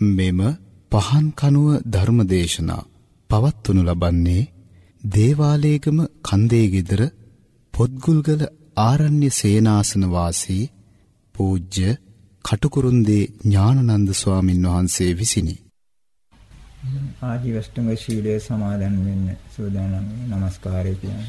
මෙම පහන් කනුව ධර්මදේශනා පවත්වනු ලබන්නේ දේවාලේගම කන්දේ গিදර පොත්ගුල්ගල ආරණ්‍ය සේනාසන වාසී පූජ්‍ය කටුකුරුන්දී ඥානනන්ද ස්වාමින් වහන්සේ විසිනි. ආජීවෂ්ටංග ශීලයේ සමාදන් වෙන්න සූදානම් නමස්කාරය කියන්නේ.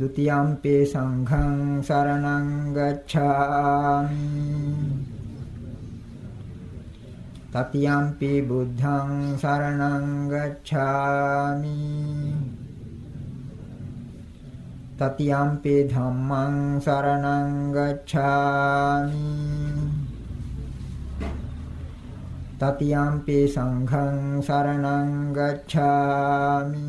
ဒ ුතියම්පි සංඝං සරණං ගච්ඡාමි තතියම්පි බුද්ධං සරණං ගච්ඡාමි තතියම්පි ධම්මං සරණං ගච්ඡාමි තතියම්පි සංඝං සරණං ගච්ඡාමි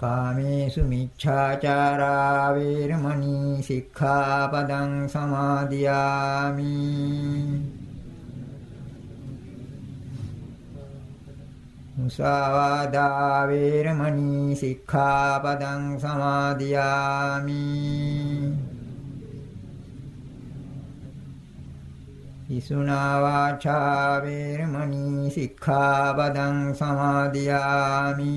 කාමේසු මිච්ඡාචාරා වේරමණී සික්ඛාපදං සමාදියාමි මුසාවාදා වේරමණී සික්ඛාපදං සමාදියාමි ඉසුනා වාචා වේරමණී සික්ඛාපදං සමාදියාමි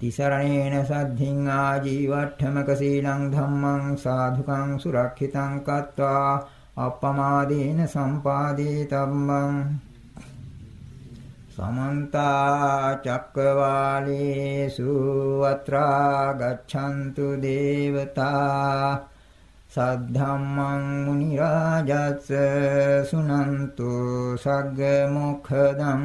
තිසරණේන සද්ධින් ආජීවට්ඨමක සීලං ධම්මං සාධුකං සුරක්ෂිතං කତ୍වා අප්පමාදේන සම්පාදේ තම්මං සමන්ත චක්කවාලේසු අත්‍රා ගච්ඡන්තු දේවතා සද්ධම්මං මුනි රාජස් සුනන්තු සග්ග මොඛදම්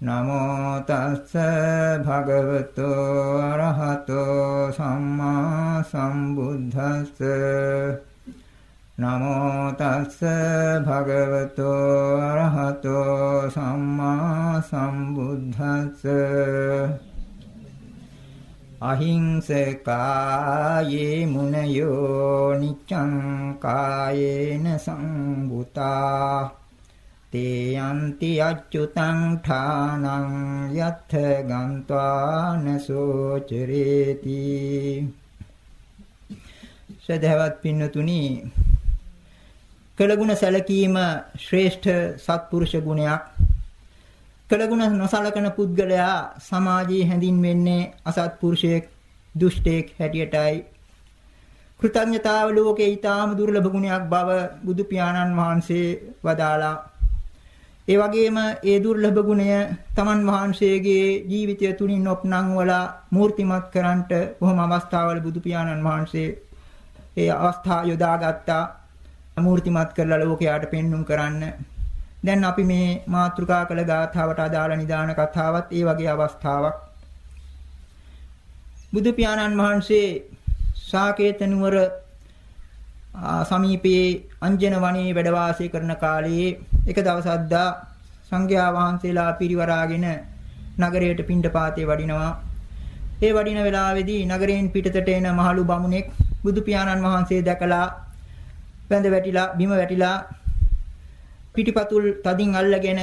නමෝ තස්ස භගවතෝ අරහතෝ සම්මා සම්බුද්දස්ස. නමෝ තස්ස භගවතෝ අරහතෝ සම්මා සම්බුද්දස්ස. අහිංසකායේ මුනයෝ නිච්ඡං කායේන සංබුතා තේ යන්ති අච්චුතං ඨානං යත්ථ ගන්්වාන සෝචරේති. සදහවත් පින්නතුනි කළගුණ සැලකීම ශ්‍රේෂ්ඨ සත්පුරුෂ ගුණයක්. කළගුණ නොසලකන පුද්ගලයා සමාජයේ හැඳින්වෙන්නේ අසත්පුරුෂයෙක් දුෂ්ටයෙක් හැටියටයි. කෘතඥතාව ලෝකේ ඊටාම දුර්ලභ ගුණයක් බව බුදු පියාණන් වහන්සේ වදාලා ඒ වගේම ඒ දුර්ලභ ගුණය තමන් වහන්සේගේ ජීවිතය තුලින් ඔප්නම් වල මූර්තිමත් කරන්නට බොහොම අවස්ථාවල බුදු පියාණන් වහන්සේ ඒ අවස්ථා යොදාගත්තා මූර්තිමත් කරලා ලෝකයට පෙන්눔 කරන්න. දැන් අපි මේ මාතෘකා කළ ගාථාවට අදාළ නිදාන කතාවත් ඒ වගේ අවස්ථාවක්. බුදු පියාණන් වහන්සේ සාකේත නුවර සමීපයේ අංජන වනයේ වැඩ වාසය කරන කාලයේ එක දවසක් දා සංඝයා වහන්සේලා පිරිවරාගෙන නගරයට පිණ්ඩපාතේ වඩිනවා. ඒ වඩින වෙලාවේදී නගරයෙන් පිටතට එන මහලු බමුණෙක් බුදු පියාණන් වහන්සේ දැකලා වැඳ වැටිලා බිම වැටිලා පිටිපතුල් තදින් අල්ලගෙන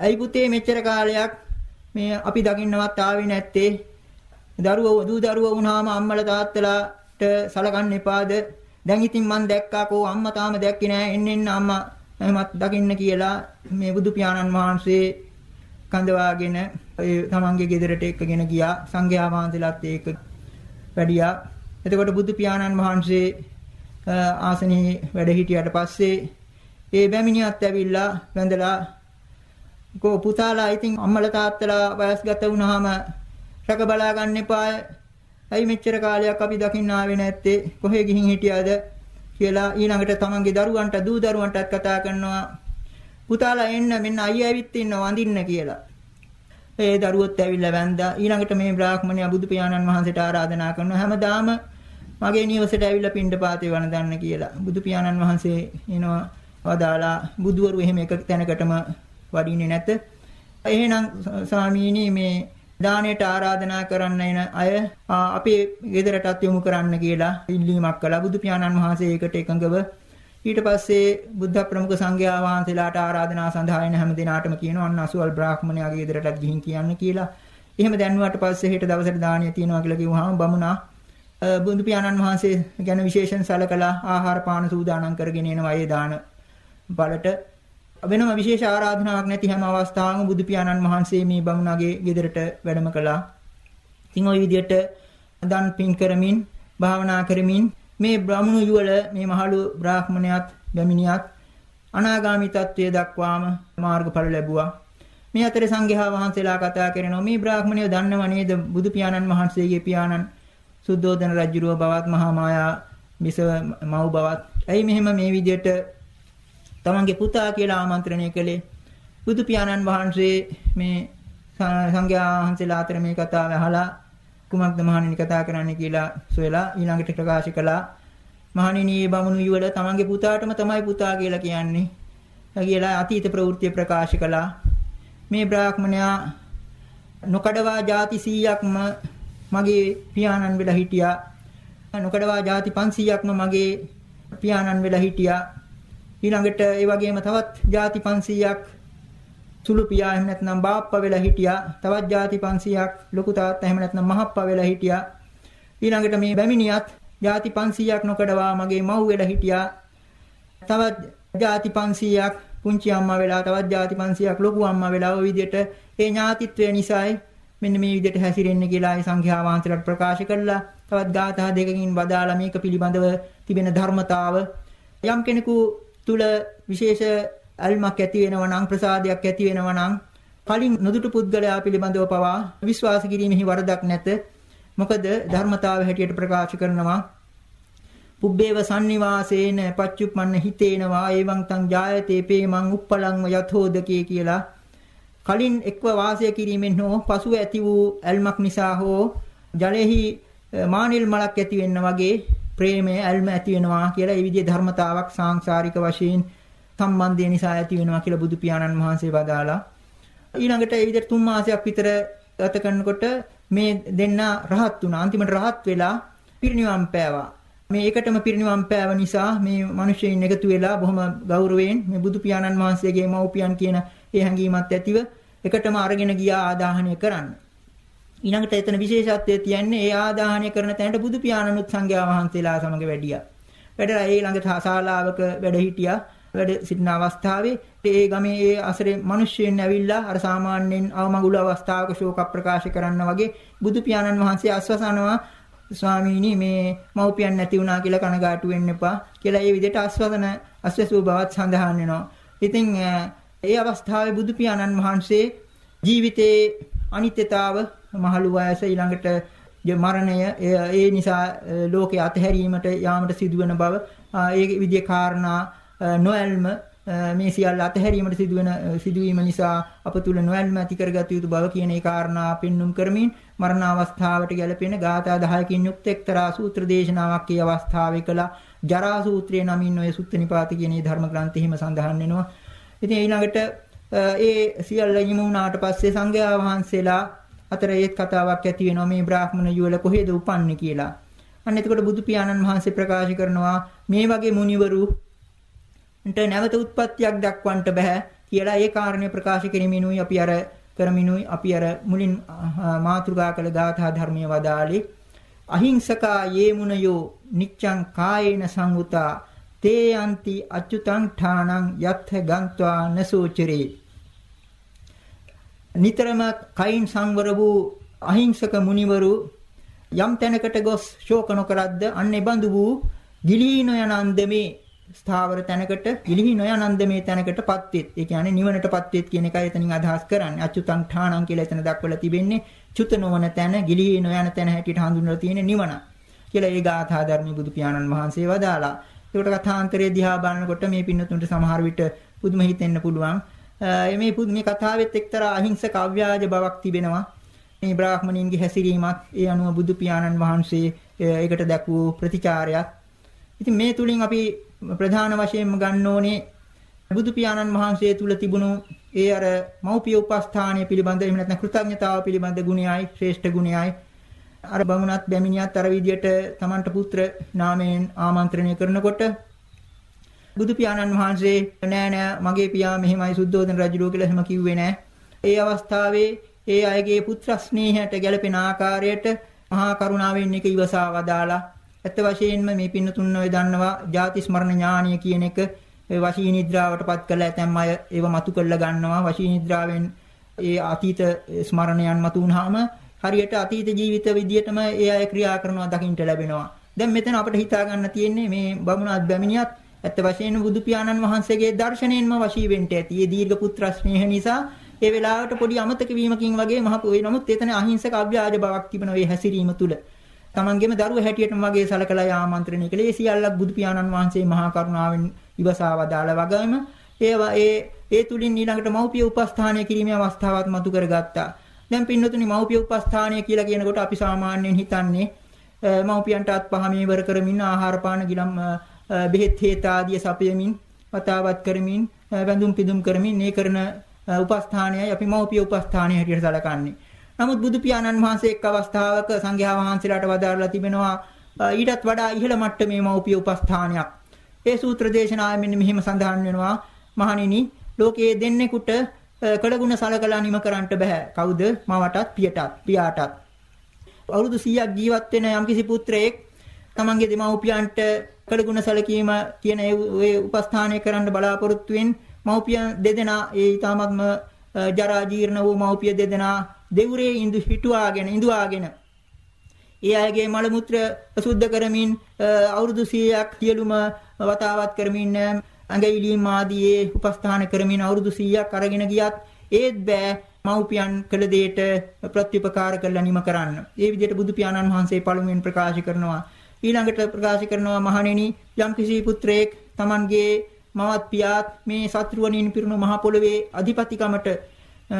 ඇයි පුතේ මෙච්චර කාලයක් මේ අපි දකින්නවත් ආවේ නැත්තේ? දරුවෝ දූ දරුවෝ වුණාම අම්මලා තාත්තලාට සලකන්න එපාද? දැන් ඉතින් මං දැක්කා කෝ අම්මා තාම දැක්කේ නෑ. එන්න එන්න අම්මා එහෙමත් දකින්න කියලා මේ බුදු පියාණන් වහන්සේ කඳවාගෙන ඒ තමන්ගේ ගෙදරට එක්කගෙන ගියා සංඝයා වහන්සේලාත් ඒක වැඩියා එතකොට බුදු පියාණන් වහන්සේ ආසනයේ වැඩ හිටියට පස්සේ ඒ බැමිණියත් ඇවිල්ලා වැඳලා කෝ පුතාලා ඉතින් අම්මලා තාත්තලා වයස්ගත වුණාම රක බලා ගන්න එපා. ඇයි මෙච්චර කාලයක් අපි දකින්න ආවේ නැත්තේ? කොහෙ ගිහින් හිටියද? කියලා ඊළඟට තමන්ගේ දරුවන්ට දූ දරුවන්ටත් කතා කරනවා. පුතාලා එන්න මෙන්න අයියා ඇවිත් ඉන්නවා වඳින්න කියලා. ඒ දරුවොත් ඇවිල්ලා වැන්දා. ඊළඟට මේ බ්‍රාහ්මණයා බුදු පියාණන් වහන්සේට ආරාධනා කරනවා හැමදාම මගේ නිවසට ඇවිල්ලා පින්ඩපාතේ වළඳන්න කියලා. බුදු පියාණන් වහන්සේ එනවා වදාලා බුදුවරු එහෙම එක තැනකටම වඩින්නේ නැත. එහෙනම් ස්වාමීනි මේ දාණයට ආරාධනා කරන්න එන අය අපේ ගෙදරටත් යොමු කරන්න කියලා ඉල්ලීමක් කළා. බුදු පියාණන් වහන්සේ ඒකට එකඟව ඊට පස්සේ බුද්ධ ප්‍රමුඛ සංඝයා වහන්සේලාට ආරාධනා සඳහා එන හැම දිනාටම කියනවා අන්න අසුවල් බ්‍රාහ්මණයාගේ ගෙදරටත් ගිහින් කියන්න කියලා. එහෙම දැන්නුවට පස්සේ හෙට දවසට දාණය තියනවා කියලා කිව්වහම බමුණා බුදු පියාණන් වහන්සේ ගැන විශේෂයෙන් සැලකලා ආහාර පාන සූදානම් කරගෙන එනවා ඒ දාන බලට වෙනම විශේෂ ආරාධනාවක් නැති හැම අවස්ථාවකම බුදු පියාණන් වහන්සේ මේ බමුණගේ ගෙදරට වැඩම කළා. ඉතින් ওই විදිහට දන් පින් කරමින් භාවනා කරමින් මේ බ්‍රාහ්මණු යුවල මේ මහලු බ්‍රාහ්මණයාත් බැමිණියත් අනාගාමී තත්වයේ දක්වාම මාර්ගඵල ලැබුවා. මේ අතරේ සංඝයා වහන්සේලා කතා කරනවා මේ බ්‍රාහ්මණයෝ දන්නව නේද බුදු පියාණන් වහන්සේගේ පියාණන් සුද්ධෝදන රජුරුව බවත් මහා මායා මිසව මව් බවත් ඇයි මෙහෙම මේ විදිහට තමන්ගේ පුතා කියලා ආමන්ත්‍රණය කළේ බුදු පියාණන් වහන්සේ මේ සංඝයා වහන්සේලා අතර මේ කතාව අහලා කුමක්ද මහණෙනි කතා කරන්නේ කියලා සොයලා ඊළඟට ප්‍රකාශ කළා. මහණෙනි මේ බමුණු යුවල තමන්ගේ පුතාටම තමයි පුතා කියලා කියන්නේ කියලා අතීත ප්‍රවෘත්ති ප්‍රකාශ කළා. මේ බ්‍රාහ්මණයා නොකඩවා ಜಾති 100ක්ම මගේ පියාණන් වෙලා හිටියා. නොකඩවා ಜಾති 500ක්ම මගේ පියාණන් වෙලා හිටියා. ඊළඟට ඒ වගේම තවත් ಜಾති 500ක් සුළු පියා එහෙම නැත්නම් බාප්පා වෙලා හිටියා. තවත් ಜಾති 500ක් ලොකු තාත්තා එහෙම නැත්නම් මහප්පා වෙලා හිටියා. ඊළඟට මේ බැමිණියත් ಜಾති 500ක් නොකඩවා මගේ මව් වෙලා හිටියා. තවත් ಜಾති 500ක් පුංචි අම්මා වෙලා තවත් ಜಾති 500ක් ලොකු අම්මා වෙලා ඔය විදිහට ඒ ඥාතිත්වය නිසායි මෙන්න මේ විදිහට හැසිරෙන්න කියලා ඒ සංඝයා වහන්සේලාට ප්‍රකාශ කළා. තවත් ගාථා දෙකකින් වදාලා මේක පිළිබඳව තිබෙන ධර්මතාව. යම් කෙනෙකු තුල විශේෂ අල්මක් ඇති වෙනවා නම් ප්‍රසාදයක් ඇති වෙනවා නම් කලින් නොදුටු පුද්ගලයා පිළිබඳව පවා විශ්වාස කිරීමෙහි වරදක් නැත. මොකද ධර්මතාව හැටියට ප්‍රකාශ කරනවා පුබ්බේව sannivāsēන පච්චුප්පන්න හිතේනවා එවං තං ජායතේ පේමං uppalaං යතෝදකේ කියලා කලින් එක්ව වාසය කිරීමෙන් හෝ පසුව ඇති වූ ඇල්මක් නිසා හෝ ජලෙහි මානිල් මලක් ඇති වෙන්න වගේ ප්‍රේමය ඇල්ම ඇති වෙනවා කියලා ඒ විදිහේ ධර්මතාවක් සාංශාරික වශයෙන් සම්බන්ධය නිසා ඇති වෙනවා කියලා බුදු පියාණන් වහන්සේ වදාලා. ඊළඟට ඒ විදිහට තුන් මාසයක් විතර ගත කරනකොට මේ දෙන්න රහත් වුණා. අන්තිමට රහත් වෙලා පිරිනිවන් පෑවා. මේ එකටම පිරිනිවන් පෑව නිසා මේ මිනිස්සුන් එකතු වෙලා බොහොම ගෞරවයෙන් මේ බුදු පියාණන් වහන්සේගේ මව්පියන් කියන ඒ හැඟීමත් ඇතිව එකටම අරගෙන ගියා ආදාහනය කරන්න. ඊළඟට එතන විශේෂත්වය තියන්නේ ඒ ආදාහනය කරන තැනට බුදු පියාණනුත් සංඝයා වහන්සේලා සමග වැඩියා. වැඩලා ඒ ළඟ ශාලාවක වැඩ හිටියා. වැඩ සිටින අවස්ථාවේ ඒ ගමේ ඒ අසරේ මිනිස්සුන් ඇවිල්ලා අර සාමාන්‍යයෙන් අවමගුල අවස්ථාවක ශෝක ප්‍රකාශ කරන්න වගේ බුදු පියාණන් වහන්සේ අස්වසනවා ස්වාමීනි මේ මව්පියන් නැති වුණා කියලා කනගාටු වෙන්න එපා කියලා ඒ විදිහට ආස්වාදන අස්වැසූ බවත් සඳහන් වෙනවා. ඉතින් ඒ අවස්ථාවේ බුදු පියාණන් වහන්සේ ජීවිතයේ අනිත්‍යතාව මහලු වයස ඊළඟට මරණය ඒ නිසා ලෝකේ අතහැරීමට යාමට සිදුවන බව ඒ විදිහේ කාරණා නොඇල්ම මේ සියල්ල අතහැරීමට සිදුවෙන සිදුවීම නිසා අප තුල නොඇල්ම ඇති කරගත යුතු බව කියන ඒ කාරණා පෙන්눔 කරමින් මරණ අවස්ථාවට ගැලපෙන ගාථා 10කින් යුක්ත එක්තරා සූත්‍ර දේශනාවක් ඒ අවස්ථාවේ කළා ජරා සූත්‍රයේ නමින් ඔය සුත්ත නිපාත කියන මේ ධර්ම ග්‍රන්ථෙහිම සඳහන් වෙනවා. ඉතින් ඊළඟට ඒ සියල්ල හිමු වුණාට පස්සේ සංඝයා වහන්සේලා අතර ඒත් කතාවක් ඇති වෙනවා මේ බ්‍රාහ්මණ යුවල කොහෙද උපන්නේ කියලා. අන්න එතකොට බුදු පියාණන් වහන්සේ ප්‍රකාශ කරනවා මේ වගේ මුනිවරු න්ට නැවත උත්පත්තියක් දක්වන්නට බෑ කියලා ඒ කාරණේ ප්‍රකාශ කිරීමිනුයි අපි අර කරමිනුයි. අපි අර මුලින් මාතෘකා කළ ගාථා ධර්මයේ වදාළේ. අහිංසකා යේමුනයෝ නිච්ඡං කායේන සංගුතා තේ යන්ති අච්චුතං ඨානං යත්ථ ගන්්වා නසෝචරේ. නිතරම කයින් සංවර වූ අහිංසක මුනිවරු යම් තැනකට ගොස් ශෝක නොකරද්ද අන්න ඒ බඳු වූ ගිලී නොයන අන්දමේ ස්ථාවර තැනකට ගිලිහි නොයනන්ද මේ තැනකටපත් වෙත්. ඒ කියන්නේ නිවනටපත් වෙත් කියන එකයි එතනින් අදහස් කරන්නේ. අච්චුතං ඨාණං කියලා එතන දක්වලා තිබෙන්නේ චුත නොවන තැන, ගිලිහි නොයන තැන හැටියට හඳුන්වලා තියෙන නිවන. කියලා ඒ ගාථා ධර්මී බුදු පියාණන් වහන්සේ වදාලා. ඒකට කථාන්තරය දිහා බලනකොට මේ පින්නතුන්ට සමහර විට පුදුම හිතෙන්න පුළුවන්. මේ මේ කතාවෙත් එක්තරා අහිංසක අව්‍යාජ බවක් තිබෙනවා. මේ බ්‍රාහ්මණයින්ගේ හැසිරීමත් ඒ අනුව බුදු පියාණන් වහන්සේ ඒකට දැක්වූ ප්‍රතිචාරයක්. ඉතින් මේ තුලින් අපි ප්‍රධාන වශයෙන්ම ගන්න ඕනේ බුදු පියාණන් වහන්සේ තුල තිබුණු ඒ අර මෞපිය උපස්ථානය පිළිබඳ එහෙම නැත්නම් කෘතඥතාව පිළිබඳ ගුණයයි ශ්‍රේෂ්ඨ ගුණයයි අර බමුණත් බැමිණියත් අර විදියට Tamanට පුත්‍ර නාමයෙන් ආමන්ත්‍රණය කරනකොට බුදු පියාණන් වහන්සේ නෑ නෑ මගේ පියා මෙහෙමයි සුද්ධෝදන රජුරෝ කියලා එහෙම කිව්වේ නෑ. ඒ අවස්ථාවේ ඒ අයගේ පුත්‍ර ස්නේහයට ගැළපෙන ආකාරයට මහා කරුණාවෙන් එක ඉවසා වදාලා ඇත්ත වශයෙන්ම මේ පින්නතුන් ඔය දන්නවා ಜಾති ස්මරණ ඥානීය කියන එක වශී නිද්‍රාවටපත් කළ ඇතැම් අය ඒව මතු කරලා ගන්නවා වශී නිද්‍රාවෙන් ඒ අතීත ස්මරණයන් මතු වුනහම හරියට අතීත ජීවිත විදියටම ඒ අය ක්‍රියා කරනවා දකින්න ලැබෙනවා. දැන් මෙතන අපිට හිතා ගන්න තියෙන්නේ මේ බමුණත් බැමිණියත් ඇත්ත වශයෙන්ම බුදු පියාණන් වහන්සේගේ දර්ශනයෙන්ම වශී වෙන්න ඇති. මේ දීර්ඝ පුත්‍ර ස්නේහ නිසා ඒ වෙලාවට පොඩි අමතක වීමකින් වගේ මහ පොයි නමුත් එතන අහිංසක අභ්‍යාජ බවක් තිබෙන ඒ හැසිරීම තුල. තමන්ගේම දරුව හැටියටම වගේ සලකලා ආමන්ත්‍රණය කළේ. ඒ සියල්ලක් බුදු පියාණන් වහන්සේ මහා කරුණාවෙන් ඉවසා වදාළ වගේම ඒවා ඒ ඒ තුලින් ඊළඟට මෞපිය උපස්ථානය කිරීමේ අවස්ථාවක් මතු කරගත්තා. දැන් පින්නතුනි මෞපිය උපස්ථානය කියලා කියනකොට අපි සාමාන්‍යයෙන් හිතන්නේ මෞපියන්ට අත්පහ මේවර කරමින් ආහාර පාන ගිලම් බෙහෙත් හේත ආදිය සපයමින් වතාවත් කරමින් වැඳුම් පිදුම් කරමින් මේ කරන උපස්ථානයයි අපි මෞපිය උපස්ථානය හැටියට සැලකන්නේ. නමුත් බුදු පියාණන් වහන්සේ එක් අවස්ථාවක සංඝයා වහන්සේලාට වදාරලා තිබෙනවා ඊටත් වඩා ඉහළ මට්ටමේ මෞපිය උපස්ථානයක්. ඒ සූත්‍ර දේශනාවේ මෙන්න මෙහිම සඳහන් වෙනවා මහණෙනි ලෝකයේ දෙන්නෙකුට කළගුණ සලකලා නිම කරන්නට බෑ. කවුද? මවටත් පියටත් පියාටත්. අවුරුදු 100ක් ජීවත් වෙන යම්කිසි පුත්‍රයෙක් තමන්ගේ දෙමව්පියන්ට කළගුණ සැලකීම කියන ඒ උපස්ථානය කරන්න බලාපොරොත්තු වෙන මව්පියන් දෙදෙනා ඒ ඊ타මත්ම ජරා ජීර්ණ වූ මව්පිය දෙදෙනා දෙවුරේ ඉඳු හිටුවාගෙන ඉඳුවාගෙන ඒ අයගේ මල මුත්‍ර සුද්ධ කරමින් අවුරුදු 100ක් සියලුම වතාවත් කරමින් ඇඟිලිම් ආදී උපස්ථාන කරමින් අවුරුදු 100ක් අරගෙන ගියත් ඒත් බෑ මව්පියන් කළ දෙයට ප්‍රතිඋපකාර කළා නිම කරන්න. ඒ විදිහට බුදු පියාණන් වහන්සේ පළමුවෙන් ප්‍රකාශ කරනවා. ඊළඟට ප්‍රකාශ කරනවා මහණෙනි යම්කිසි පුත්‍රයෙක් Tamanගේ මවත් පියාත් මේ සත්‍රුවණින් පිරුණු මහ පොළවේ අධිපතිකමට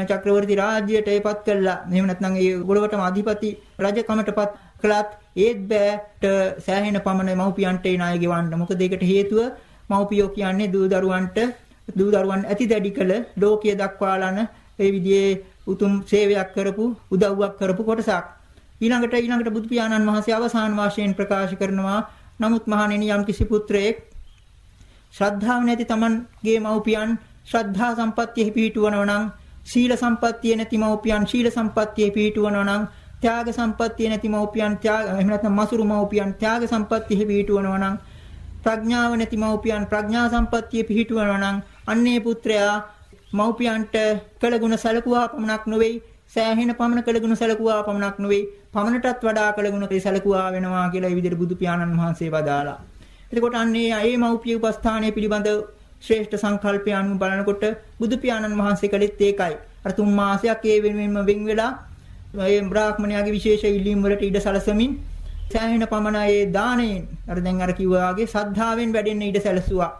චක්‍රවර්ති රාජ්‍යයට ඒපත් කළා. එහෙම නැත්නම් ඒ ගොඩවටම අධිපති රජකමටපත් කළත් ඒත් බෑට සෑහෙන පමණ මව්පියන්ට ඒ ණය ගෙවන්න. මොකද ඒකට හේතුව මව්පියෝ කියන්නේ දූ දරුවන්ට දූ දරුවන් ඇති දැඩි කළ ලෝකීය දක්වාලන ඒ විදිහේ උතුම් සේවයක් කරපු උදව්වක් කරපු කොටසක්. ඊළඟට ඊළඟට බුදු පියාණන් වහන්සේ අවසාන වශයෙන් ප්‍රකාශ කරනවා නමුත් මහණෙනි යම් කිසි පුත්‍රයෙක් ශ්‍රද්ධාව නැති Tamanගේ මව්පියන් ශ්‍රද්ධා සම්පත්තියෙහි පිහිටුවනවා නම් ශීල සම්පත්තිය නැති මව්පියන් ශීල සම්පත්තියේ පිහිටුවනවා නම් ත්‍යාග සම්පත්තිය නැති මව්පියන් ත්‍යාග එහෙම නැත්නම් මසුරු මව්පියන් ත්‍යාග සම්පත්තියේ පිහිටුවනවා නම් ප්‍රඥාව නැති මව්පියන් ප්‍රඥා සම්පත්තියේ පිහිටුවනවා නම් අන්නේ පුත්‍රයා මව්පියන්ට කළ ගුණ සැලකුවා පමණක් නොවේ සෑහෙන පමණ කළගුණ සැලකුවා පමණක් නෙවෙයි පමණටත් වඩා කළගුණ සැලකුවා වෙනවා කියලා ඒ විදිහට බුදු පියාණන් වහන්සේ වදාලා. එතකොට අන්නේ ඒ මෞපිය උපස්ථානය පිළිබඳ ශ්‍රේෂ්ඨ සංකල්පය අනුව බලනකොට බුදු පියාණන් වහන්සේ කළෙත් ඒකයි. අර තුන් මාසයක් ඒ වෙනුවෙන්ම වෙන් වෙලා ඒ බ්‍රාහ්මණයාගේ විශේෂ ඉල්ලීම් වලට ඉඩ සැලසමින් සෑහෙන පමණ ඒ දාණයෙන් අර දැන් අර කිව්වා වගේ සද්ධාවෙන් වැඩෙන්න ඉඩ සැලසුවා.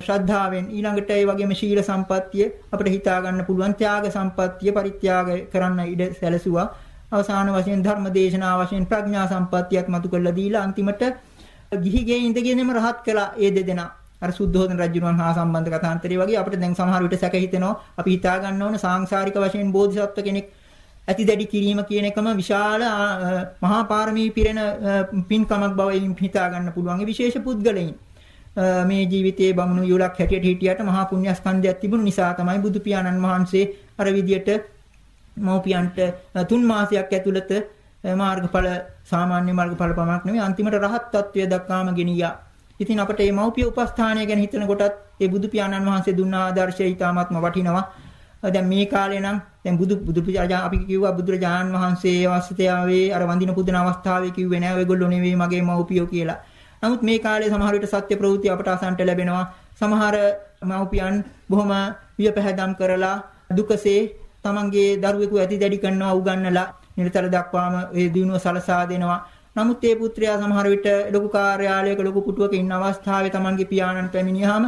ශ්‍රද්ධාවෙන් ඊළඟට ඒ වගේම ශීල සම්පත්තිය අපිට හිතා ගන්න පුළුවන් ත්‍යාග සම්පත්තිය පරිත්‍යාග කරන්න ඉඩ සැලසුවා. අවසාන වශයෙන් ධර්ම දේශනා වශයෙන් ප්‍රඥා සම්පත්තියක් මතු කරලා දීලා අන්තිමට ගිහිගේ ඉඳගෙනම රහත් කළා ඒ දෙදෙනා. අර සුද්ධෝදන රජුණන් හා සම්බන්ධ කතාන්තරය වගේ අපිට දැන් සමහර විට සැක හිතෙනවා අපි හිතා ගන්න ඕන සාංශාරික වශයෙන් බෝධිසත්ව කෙනෙක් ඇති දැඩි කිරීම කියන එකම විශාල මහා පාරමී පිරෙන පින්කමක් බව හිතා ගන්න පුළුවන්. විශේෂ පුද්ගලයන්. මේ ජීවිතයේ බමුණු යුලක් හැටියට හිටියට මහා පුණ්‍යස්කන්ධයක් තිබුණු නිසා තමයි බුදු පියාණන් වහන්සේ අර විදියට මව්පියන්ට තුන් මාසයක් ඇතුළත මාර්ගඵල සාමාන්‍ය මාර්ගඵල පමණක් නෙවෙයි අන්තිමට රහත් ත්වය දක්වාම ගෙනියා. ඉතින් අපට මේ මව්පිය උපස්ථානය ගැන හිතන කොටත් ඒ බුදු පියාණන් වහන්සේ දුන්න ආදර්ශය ඊටාත්ම වටිනවා. දැන් මේ කාලේ නම් දැන් බුදු බුදු අපි කිව්වා බුදුරජාණන් වහන්සේ අවස්ථාවේ අර වඳින පුදන අවස්ථාවේ කිව්වේ නෑ ඔයගොල්ලෝ නෙවෙයි මගේ මව්පියෝ කියලා. නමුත් මේ කාලේ සමහර විට සත්‍ය ප්‍රවෘත්ති අපට අසන්ට ලැබෙනවා. සමහර මව්පියන් බොහොම වියපැහැදම් කරලා දුකසේ තමන්ගේ දරුවෙකු ඇති දැඩි කරනවා උගන්නලා නිරතර දක්වාම ඒ දිනුව සලසා දෙනවා. නමුත් ඒ පුත්‍රයා සමහර විට ලොකු කාර්යාලයක ලොකු පුටුවක ඉන්න අවස්ථාවේ තමන්ගේ පියාණන් පැමිණියාම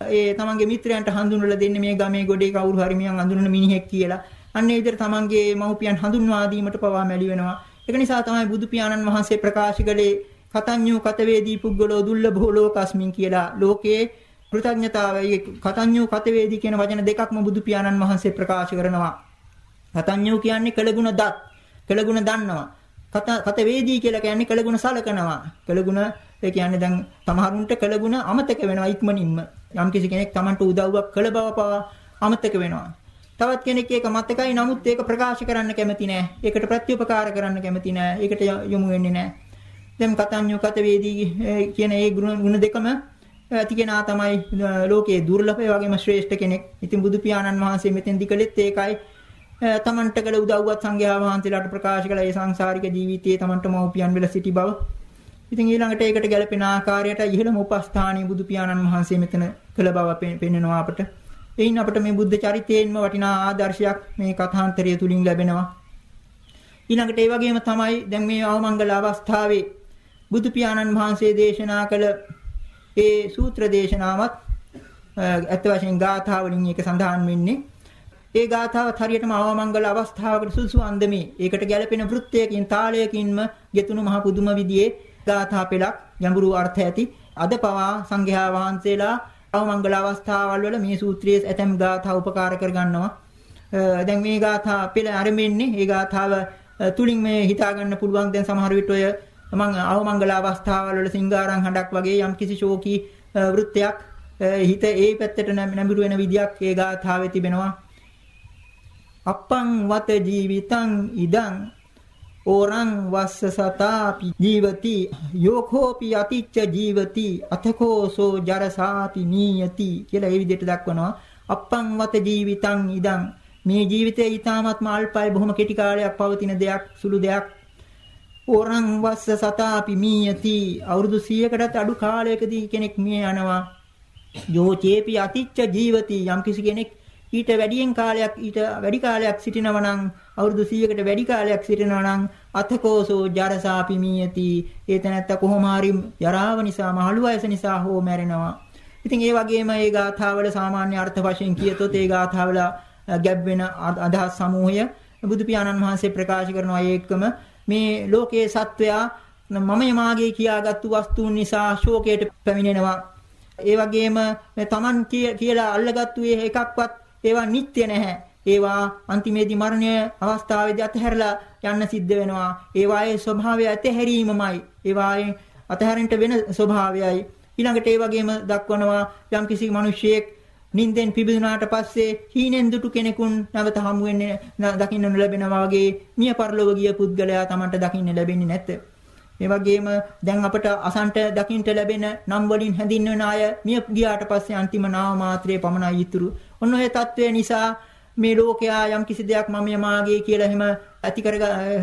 ඒ තමන්ගේ මිත්‍රයන්ට හඳුන්වලා දෙන්නේ මේ ගමේ ගොඩේ කවුරු හරි මියන් අඳුනන මිනිහෙක් කියලා. අන්න ඒ විදිහට තමන්ගේ මව්පියන් හඳුන්වා දීමට පවා මැලි වෙනවා. ඒක නිසා තමයි බුදු පියාණන් වහන්සේ ප්‍රකාශ කළේ කතඤ්ඤෝ කතවේදී පුද්ගලෝ දුර්ලභෝ ලෝකස්මින් කියලා. ලෝකේ කෘතඥතාවයි කතඤ්ඤෝ කතවේදී කියන වචන දෙකක්ම බුදු පියාණන් වහන්සේ ප්‍රකාශ කරනවා. කතඤ්ඤෝ කියන්නේ කළගුණ දත්. කළගුණ දන්නවා. කත කතවේදී කියලා කියන්නේ කළගුණ සලකනවා. කළගුණ ඒ කියන්නේ දැන් සමහරුන්ට කළගුණ අමතක වෙනවා ඉක්මනින්ම. යම් කිසි කෙනෙක් Tamanට උදව්වක් කළ බව පවා අමතක වෙනවා. තවත් කෙනෙක් ඒක මතකයි නමුත් ඒක ප්‍රකාශ කරන්න කැමති නෑ. ඒකට ප්‍රත්‍යුපකාර කරන්න කැමති නෑ. ඒකට යොමු වෙන්නේ නෑ. දැන් කතඤ්ඤෝ කතවේදී කියන ඒ ගුණ දෙකම ඇති කෙනා තමයි ලෝකයේ දුර්ලභ ඒ වගේම ශ්‍රේෂ්ඨ කෙනෙක්. ඉතින් බුදු පියාණන් වහන්සේ මෙතෙන්දි කළෙත් ඒකයි. තමන්ට කළ උදව්වත් සංඝයා වහන්සේලාට ප්‍රකාශ කළ ඒ සංසාරික ජීවිතයේ තමන්ට මව්පියන් වෙලා සිටි බව. ඉතින් ඊළඟට ඒකට ගැලපෙන ආකාරයට ඉහළම උපස්ථානීය බුදු පියාණන් වහන්සේ මෙතන කළ බව පෙන්වනවා අපට. එයින් අපට මේ බුද්ධ චරිතයෙන්ම වටිනා ආදර්ශයක් මේ කථාන්තරය තුලින් ලැබෙනවා. ඊළඟට ඒ වගේම තමයි දැන් මේ අවමංගල අවස්ථාවේ බුදු පියාණන් වහන්සේ දේශනා කළ ඒ සූත්‍ර දේශනාවත් අත් වශයෙන් ගාථා වලින් එක සඳහන් වෙන්නේ. ඒ ගාථාවත් හරියටම අවමංගල අවස්ථාවකට සුසු අන්දමේ. ඒකට ගැළපෙන වෘත්තයකින් තාලයකින්ම ගෙතුණු මහ පුදුම විදියේ ගාථා පෙළක් ගැඹුරු අර්ථ ඇති. අද පවා සංඝයා වහන්සේලා අවමංගල අවස්ථාවල් වල මේ සූත්‍රයේ ඇතැම් ගාථා උපකාර කර ගන්නවා දැන් මේ ගාථා පෙළ ආරම්භෙන්නේ ඒ ගාථාව තුලින් මේ හිතා ගන්න පුළුවන් දැන් සමහර විට ඔය මම අවමංගල අවස්ථාවල් වල සිංගාරම් හඬක් වගේ යම් කිසි ශෝකී වෘත්තයක් හිත ඒ පැත්තට නැඹුරු වෙන විදියක් ඒ ගාථාවේ තිබෙනවා. අප්පං වත ජීවිතං ඉදං ඕරං වස්ස සතාපි ජීවති යෝඛෝපි අතිච්ච ජීවති අතකෝසෝ ජරසාපි නීයති කියලා ඒ විදිහට දක්වනවා. අප්පං වත ජීවිතං ඉදං. මේ ජීවිතය ඊ타මත්ම අල්පයි බොහොම කෙටි කාලයක් පවතින දෙයක් සුළු දෙයක්. ඕරං වස්ස සතාපි මීයති. අවුරුදු 100කටත් අඩු කාලයකදී කෙනෙක් මිය යනවා. යෝ චේපි අතිච්ච ජීවති. යම් කිසි කෙනෙක් ඊට වැඩියෙන් කාලයක් ඊට වැඩි කාලයක් සිටිනවා නම් අවුරුදු 100කට වැඩි කාලයක් සිටිනවා නම් අතකෝසෝ ජරසාපි මීයති. ඒ තැනත්ත කොහොම හරි ජරාව නිසා මහලු වයස නිසා හෝ මැරෙනවා. ඉතින් ඒ වගේම ඒ ගාථාවල සාමාන්‍ය අර්ථ වශයෙන් කියතොත් ඒ ගාථාවල ගැබ් වෙන අදහස් සමූහය බුදු පියාණන් වහන්සේ ප්‍රකාශ කරනවා. ඒකම මේ ලෝකයේ සත්වයා මම යමාගේ කියාගත්තු වස්තුන් නිසා ශෝකයට පැමිණෙනවා ඒ වගේම තමන් කියලා අල්ලගත්තු එකක්වත් ඒවා නිත්‍ය නැහැ. ඒවා අන්තිමේදී මරණය අවස්ථාවේදී අතහැරලා යන්න සිද්ධ වෙනවා. ඒවායේ ස්වභාවය අතහැරීමමයි. ඒවායේ අතහැරෙන්න වෙන ස්වභාවයයි. ඊළඟට ඒ වගේම දක්වනවා යම්කිසි මිනිසියෙක් නින්දෙන් පිබිදුනාට පස්සේ හීනෙන් දුටු කෙනෙකුන් නැවත හමු වෙන්නේ දකින්න ලැබෙනවා වගේ මිය පරලොව ගිය පුද්ගලයා Tamanට දකින්න ලැබෙන්නේ නැත. ඒ වගේම දැන් අපට අසන්ට දකින්න ලැබෙන නම් වලින් හැඳින්වෙන අය මිය ගියාට පස්සේ අන්තිම නාම මාත්‍රයේ පමණයි ඉතුරු. ඔන්න ඔය తත්වය නිසා මේ ලෝකයා යම් කිසි දෙයක් මම යමාගේ කියලා එහෙම ඇති කර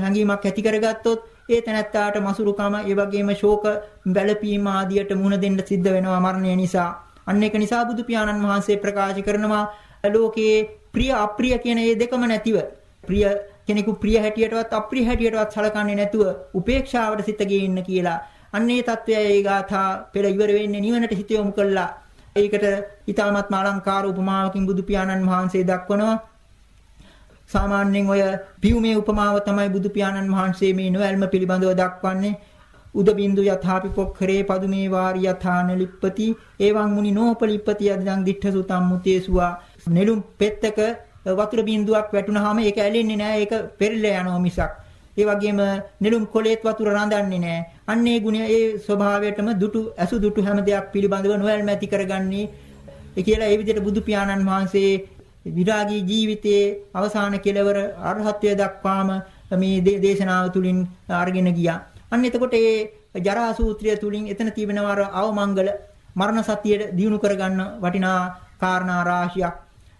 හැඟීමක් ඇති කරගත්තොත් ඒ තැනැත්තාට මසුරුකම ඒ වගේම ශෝක බැලපීම ආදියට මුහුණ දෙන්න සිද්ධ වෙනවා මරණය නිසා. අන්න ඒක නිසා බුදු පියාණන් වහන්සේ ප්‍රකාශ කරනවා ලෝකයේ ප්‍රිය අප්‍රිය කියන මේ දෙකම නැතිව ප්‍රිය කෙනෙකු ප්‍රිය හැටියටවත් අප්‍රිය හැටියටවත් සලකන්නේ නැතුව උපේක්ෂාවට සිත ගේන්න කියලා. අන්නේ తත්වය ඒ ගාථා පෙළ ඉවර වෙන්නේ නිවනට හිත යොමු කළා. ඒකට ඊ타මත් අලංකාර උපමාවකින් බුදු පියාණන් වහන්සේ දක්වනවා. සාමාන්‍යයෙන් ඔය පියුමේ උපමාව තමයි බුදු පියාණන් වහන්සේ මේ නොඇල්ම පිළිබඳව දක්වන්නේ. උද බින්දු යථාපි පොක්ඛරේ පදුමේ වාරි යථාන ලිප්පති එවං මුනි නෝපලිප්පති යදිදං දිඨ සුතම් මුතේසුවා. නෙළුම් පෙත්තක වතුර බින්දුවක් වැටුනහම ඒක ඇලෙන්නේ නැහැ ඒක පෙරලා යනවා මිසක්. ඒ වගේම නෙළුම් කොලේත් වතුර රඳන්නේ නැහැ අන්නේ ගුණය ඒ ස්වභාවයටම දුටු ඇසු දුටු හැම දෙයක් පිළිබඳව නොඇල්ම ඇති කරගන්නේ. ඒ කියලා ඒ විදිහට බුදු පියාණන් වහන්සේ විරාගී ජීවිතයේ අවසාන කෙලවර අරහත්ත්වයට දක්වාම මේ දේශනාව තුලින් අරගෙන ගියා. අන්න එතකොට මේ ජරා සූත්‍රය තුලින් එතන තිබෙනවා අවමංගල මරණ සතියේ දිනු කරගන්න වටිනා කාරණා රාශියක්.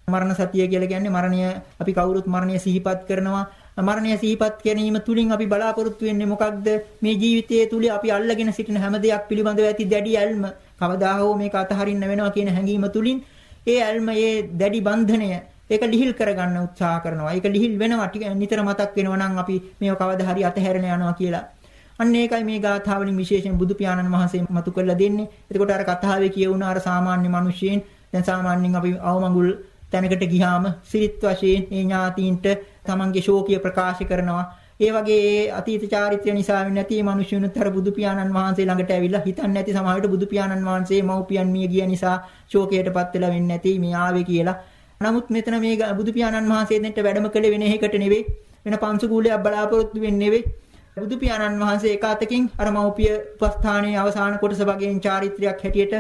මරණ සතිය කියලා කියන්නේ මරණය අපි කවුරුත් මරණය සිහිපත් කරනවා. මරණය සිහිපත් කිරීම තුලින් අපි බලාපොරොත්තු වෙන්නේ මොකක්ද? මේ ජීවිතයේ තුල අපි අල්ලගෙන සිටින හැම දෙයක් පිළිබඳව ඇති දැඩි ඇල්ම කවදා හෝ මේක අතහරින්න වෙනවා කියන හැඟීම තුලින් ඒ ඇල්ම ඒ දැඩි බන්ධනය ඒක ලිහිල් කරගන්න උත්සාහ කරනවා. ඒක ලිහිල් වෙනවා නිතර මතක් වෙනවා නම් අපි මේව කවදා හරි අතහැරෙන යනවා කියලා. අන්න ඒකයි මේ ගාථාවලින් විශේෂයෙන් බුදු පියාණන් වහන්සේ මතු කරලා දෙන්නේ. එතකොට අර කතාවේ කියවුණ අර සාමාන්‍ය මිනිස්සෙන් දැන් සාමාන්‍යයෙන් අපි අවමඟුල් තැනකට ගියාම සිරිත් වශයෙන් මේ ඥාතීන්ට තමන්ගේ ශෝකය ප්‍රකාශ කරනවා. ඒ වගේ අතීත චාරිත්‍රය නිසා වෙන්නේ නැති මිනිස්සුන්ට අර බුදු පියාණන් වහන්සේ ළඟට ඇවිල්ලා හිතන්නේ නැති සමහරවිට බුදු පියාණන් වහන්සේ මව්පියන් මිය ගිය නිසා ශෝකයටපත් වෙලා වෙන්නේ නැති මේ ආවේ කියලා. නමුත් මෙතන මේ බුදු පියාණන් වහන්සේ දෙන්නට වැඩම කළේ වෙන එකකට නෙවෙයි වෙන පංසකූලයක් බලාපොරොත්තු වෙන්නේ නෙවෙයි බුදු පියාණන් වහන්සේ එක අතකින් අර මෞපිය උපස්ථානයේ අවසාන කොටස වගේන් චාරිත්‍රයක් හැටියට